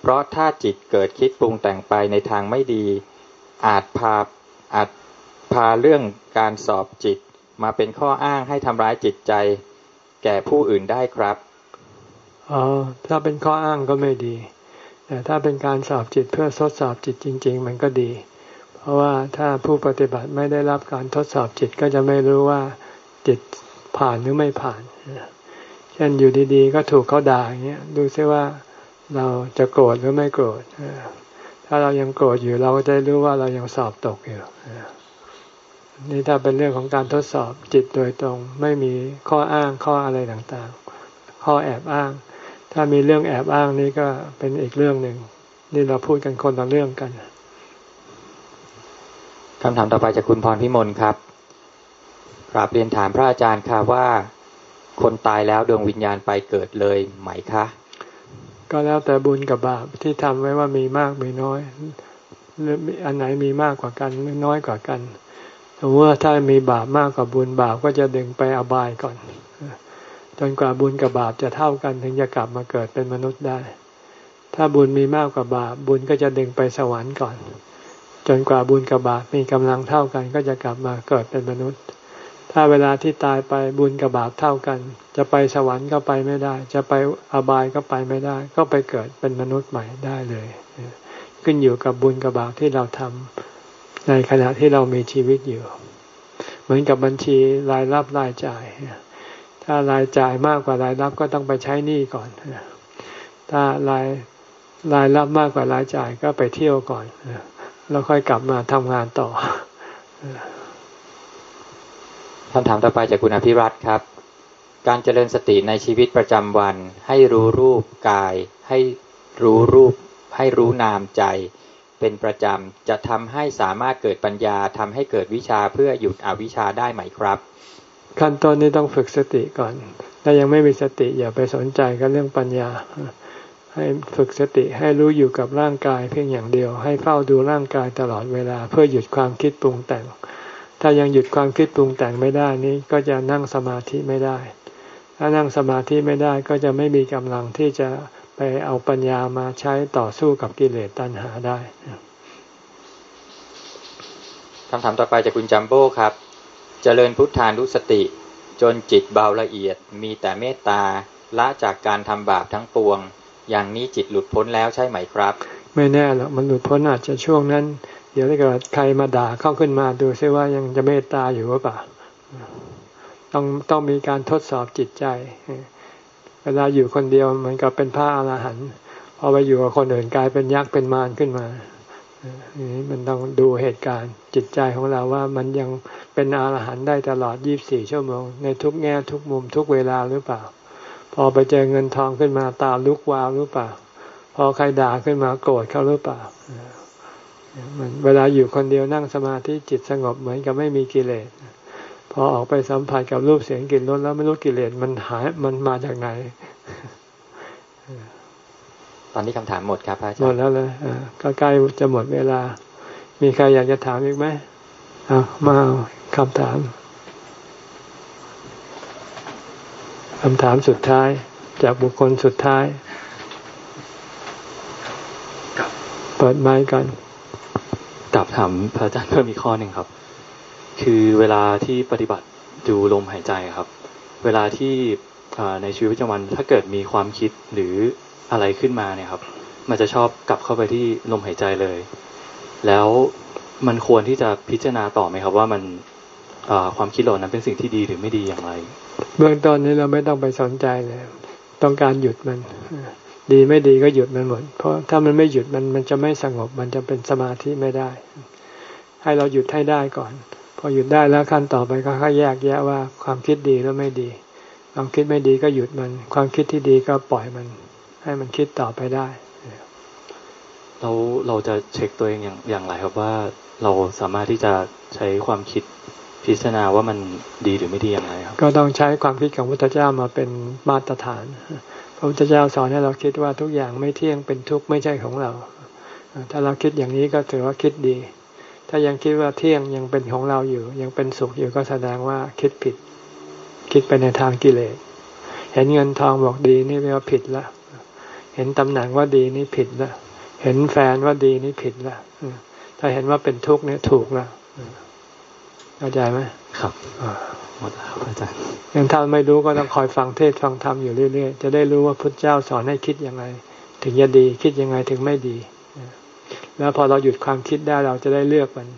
เพราะถ้าจิตเกิดคิดปรุงแต่งไปในทางไม่ดี อาจพาอาจพาเรื่องการสอบจิต มาเป็นข้ออ้างให้ทำร้ายจิตใจ แก่ผู้อื่นได้ครับอ๋อถ้าเป็นข้ออ้างก็ไม่ดี แต่ถ้าเป็นการสอบจิตเพื่อทดสอบจิตจริง ๆ มันก็ดี เพราะว่าถ้าผู้ปฏิบัติไม่ได้รับการทดสอบจิตก็จะไม่รู้ว่าจิตผ่านหรือไม่ผ่าน ช่นอยู่ดีๆ ก็ถูกเขาด่าอย่างเงี้ยดูซิว่าเราจะโกรธหรือไม่โกรธถ้าเรายังโกรธอยู่เราก็จะรู้ว่าเรายังสอบตกอยู่นี่ถ้าเป็นเรื่องของการทดสอบจิตโดยตรง ไม่มีข้ออ้างข้ออะไรต่างๆ ข้อแอบอ้าง ถ้ามีเรื่องแอบอ้างนี่ก็เป็นอีกเรื่องหนึ่งนี่เราพูดกันคนละเรื่องกันคำถามต่อไปจากคุณพรพิมลครับกราบเรียนถามพระอาจารย์ค่ะว่า คนตายแล้วดวงวิญญาณไปเกิดเลยไหมคะ ก็แล้วแต่บุญกับบาปที่ทำไว้ว่ามีมากมีน้อยหรืออันไหนมีมากกว่ากันหรือน้อยกว่ากันสมมติว่าถ้ามีบาปมากกว่าบุญบาปก็จะดึงไปอบายก่อน จนกว่าบุญกับบาปจะเท่ากันถึงจะกลับมาเกิดเป็นมนุษย์ได้ ถ้าบุญมีมากกว่าบาปบุญก็จะดึงไปสวรรค์ก่อน จนกว่าบุญกับบาปมีกำลังเท่ากันก็จะกลับมาเกิดเป็นมนุษย์ ถ้าเวลาที่ตายไปบุญกับบาปเท่ากัน จะไปสวรรค์ก็ไปไม่ได้ จะไปอบายก็ไปไม่ได้ ก็ไปเกิดเป็นมนุษย์ใหม่ได้เลย ขึ้นอยู่กับบุญกับบาปที่เราทำในขณะที่เรามีชีวิตอยู่ เหมือนกับบัญชีรายรับรายจ่าย ถ้ารายจ่ายมากกว่ารายรับก็ต้องไปใช้หนี้ก่อน ถ้ารายรายรับมากกว่ารายจ่ายก็ไปเที่ยวก่อน แล้วค่อยกลับมาทำงานต่อ คำถามต่อไปจากคุณอภิรัตครับ การเจริญสติในชีวิตประจำวัน ให้รู้รูปกาย ให้รู้รูป ให้รู้นามใจ เป็นประจำจะทำให้สามารถเกิดปัญญาทำให้เกิดวิชาเพื่อหยุดอวิชชาได้ไหมครับ ขั้นตอนนี้ต้องฝึกสติก่อน ถ้ายังไม่มีสติอย่าไปสนใจกับเรื่องปัญญา ให้ฝึกสติให้รู้อยู่กับร่างกายเพียงอย่างเดียว ให้เฝ้าดูร่างกายตลอดเวลาเพื่อหยุดความคิดปรุงแต่ง ถ้ายังหยุดความคิดปรุงแต่งไม่ได้นี้ก็จะนั่งสมาธิไม่ได้ ถ้านั่งสมาธิไม่ได้ก็จะไม่มีกำลังที่จะไปเอาปัญญามาใช้ต่อสู้กับกิเลสตัณหาได้คำถามต่อไปจากคุณจัมโบ้ครับจเจริญพุทธานุสติ จนจิตเบาละเอียด มีแต่เมตตาละจากการทำบาปทั้งปวง อย่างนี้จิตหลุดพ้นแล้วใช่ไหมครับ ไม่แน่หรอกมันหลุดพ้นอาจจะช่วงนั้น เดี๋ยวถ้าเกิดใครมาด่าเข้าขึ้นมาดูซิว่ายังจะเมตตาอยู่หรือเปล่า ต้องต้องมีการทดสอบจิตใจ เวลาอยู่คนเดียวมันก็เป็นพระอรหันต์พอไปอยู่กับคนอื่นกลายเป็นยักษ์เป็นมารขึ้นมานี่มันต้องดูเหตุการณ์จิตใจของเราว่ามันยังเป็นอรหันต์ได้ตลอด 24 ชั่วโมง ในทุกแง่ทุกมุมทุกเวลาหรือเปล่า พอไปเจอเงินทองขึ้นมาตาลุกวาวหรือเปล่า พอใครด่าขึ้นมาโกรธเขาหรือเปล่า มันเวลาอยู่คนเดียวนั่งสมาธิจิตสงบเหมือนกับไม่มีกิเลส พอออกไปสัมผัสกับรูปเสียงกลิ่นรสแล้วไม่รู้กิเลสมันหายมันมาจากไหน ตอนนี้คำถามหมดครับพระอาจารย์หมดแล้วเลยก็ใกล้จะหมดเวลา มีใครอยากจะถามอีกไหมเอามาเอาคำถามคำถามสุดท้าย จากบุคคลสุดท้าย เปิดไมค์กัน กลับถามพระอาจารย์เพิ่มอีกข้อหนึ่งครับ คือเวลาที่ปฏิบัติดูลมหายใจครับ เวลาที่ในชีวิตประจำวันถ้าเกิดมีความคิดหรืออะไรขึ้นมาเนี่ยครับ มันจะชอบกลับเข้าไปที่ลมหายใจเลย แล้วมันควรที่จะพิจารณาต่อไหมครับ ว่ามันความคิดเหล่านั้นเป็นสิ่งที่ดีหรือไม่ดีอย่างไร เบื้องต้นนี้เราไม่ต้องไปสนใจเลย ต้องการหยุดมัน ดีไม่ดีก็หยุดมันหมด เพราะถ้ามันไม่หยุดมันมันจะไม่สงบ มันจะเป็นสมาธิไม่ได้ ให้เราหยุดให้ได้ก่อน พอหยุดได้แล้วขั้นต่อไปก็ค่อยแยกแยะว่าความคิดดีแล้วไม่ดี ความคิดไม่ดีก็หยุดมัน ความคิดที่ดีก็ปล่อยมัน ให้มันคิดต่อไปได้ เราเราจะเช็คตัวเองอย่างอย่างไรครับว่าเราสามารถที่จะใช้ความคิดพิจารณาว่ามันดีหรือไม่ดีอย่างไรครับ ก็ต้องใช้ความคิดของพุทธเจ้ามาเป็นมาตรฐานพ ระพุทธเจ้าสอนให้เราคิดว่าทุกอย่างไม่เที่ยงเป็นทุกข์ไม่ใช่ของเรา ถ้าเราคิดอย่างนี้ก็ถือว่าคิดดี ถ้ายังคิดว่าเที่ยงยังเป็นของเราอยู่ ยังเป็นสุขอยู่ก็แสดงว่าคิดผิด คิดไปในทางกิเลส เห็นเงินทองบอกดีนี่เรียกว่าผิดละเห็นตำแหน่งว่าดีนี่ผิดละเห็นแฟนว่าดีนี่ผิดละถ้าเห็นว่าเป็นทุกข์นี่ถูกละ เข้าใจไหมครับหมดแล้วอาจารย์ยังถ้าไม่รู้ก็ต้องคอยฟังเทศฟังธรรมอยู่เรื่อยๆ จะได้รู้ว่าพุทธเจ้าสอนให้คิดยังไง ถึงจะดีคิดยังไงถึงไม่ดี แล้วพอเราหยุดความคิดได้เราจะได้เลือกมัน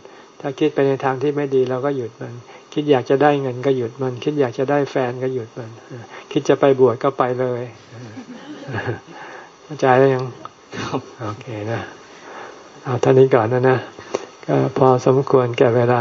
ถ้าคิดไปในทางที่ไม่ดีเราก็หยุดมัน คิดอยากจะได้เงินก็หยุดมัน คิดอยากจะได้แฟนก็หยุดมัน คิดจะไปบวชก็ไปเลยเข้าใจแล้วยังโอเคนะเอาท่านี้ก่อนนะนะก็พอสมควรแก่เวลา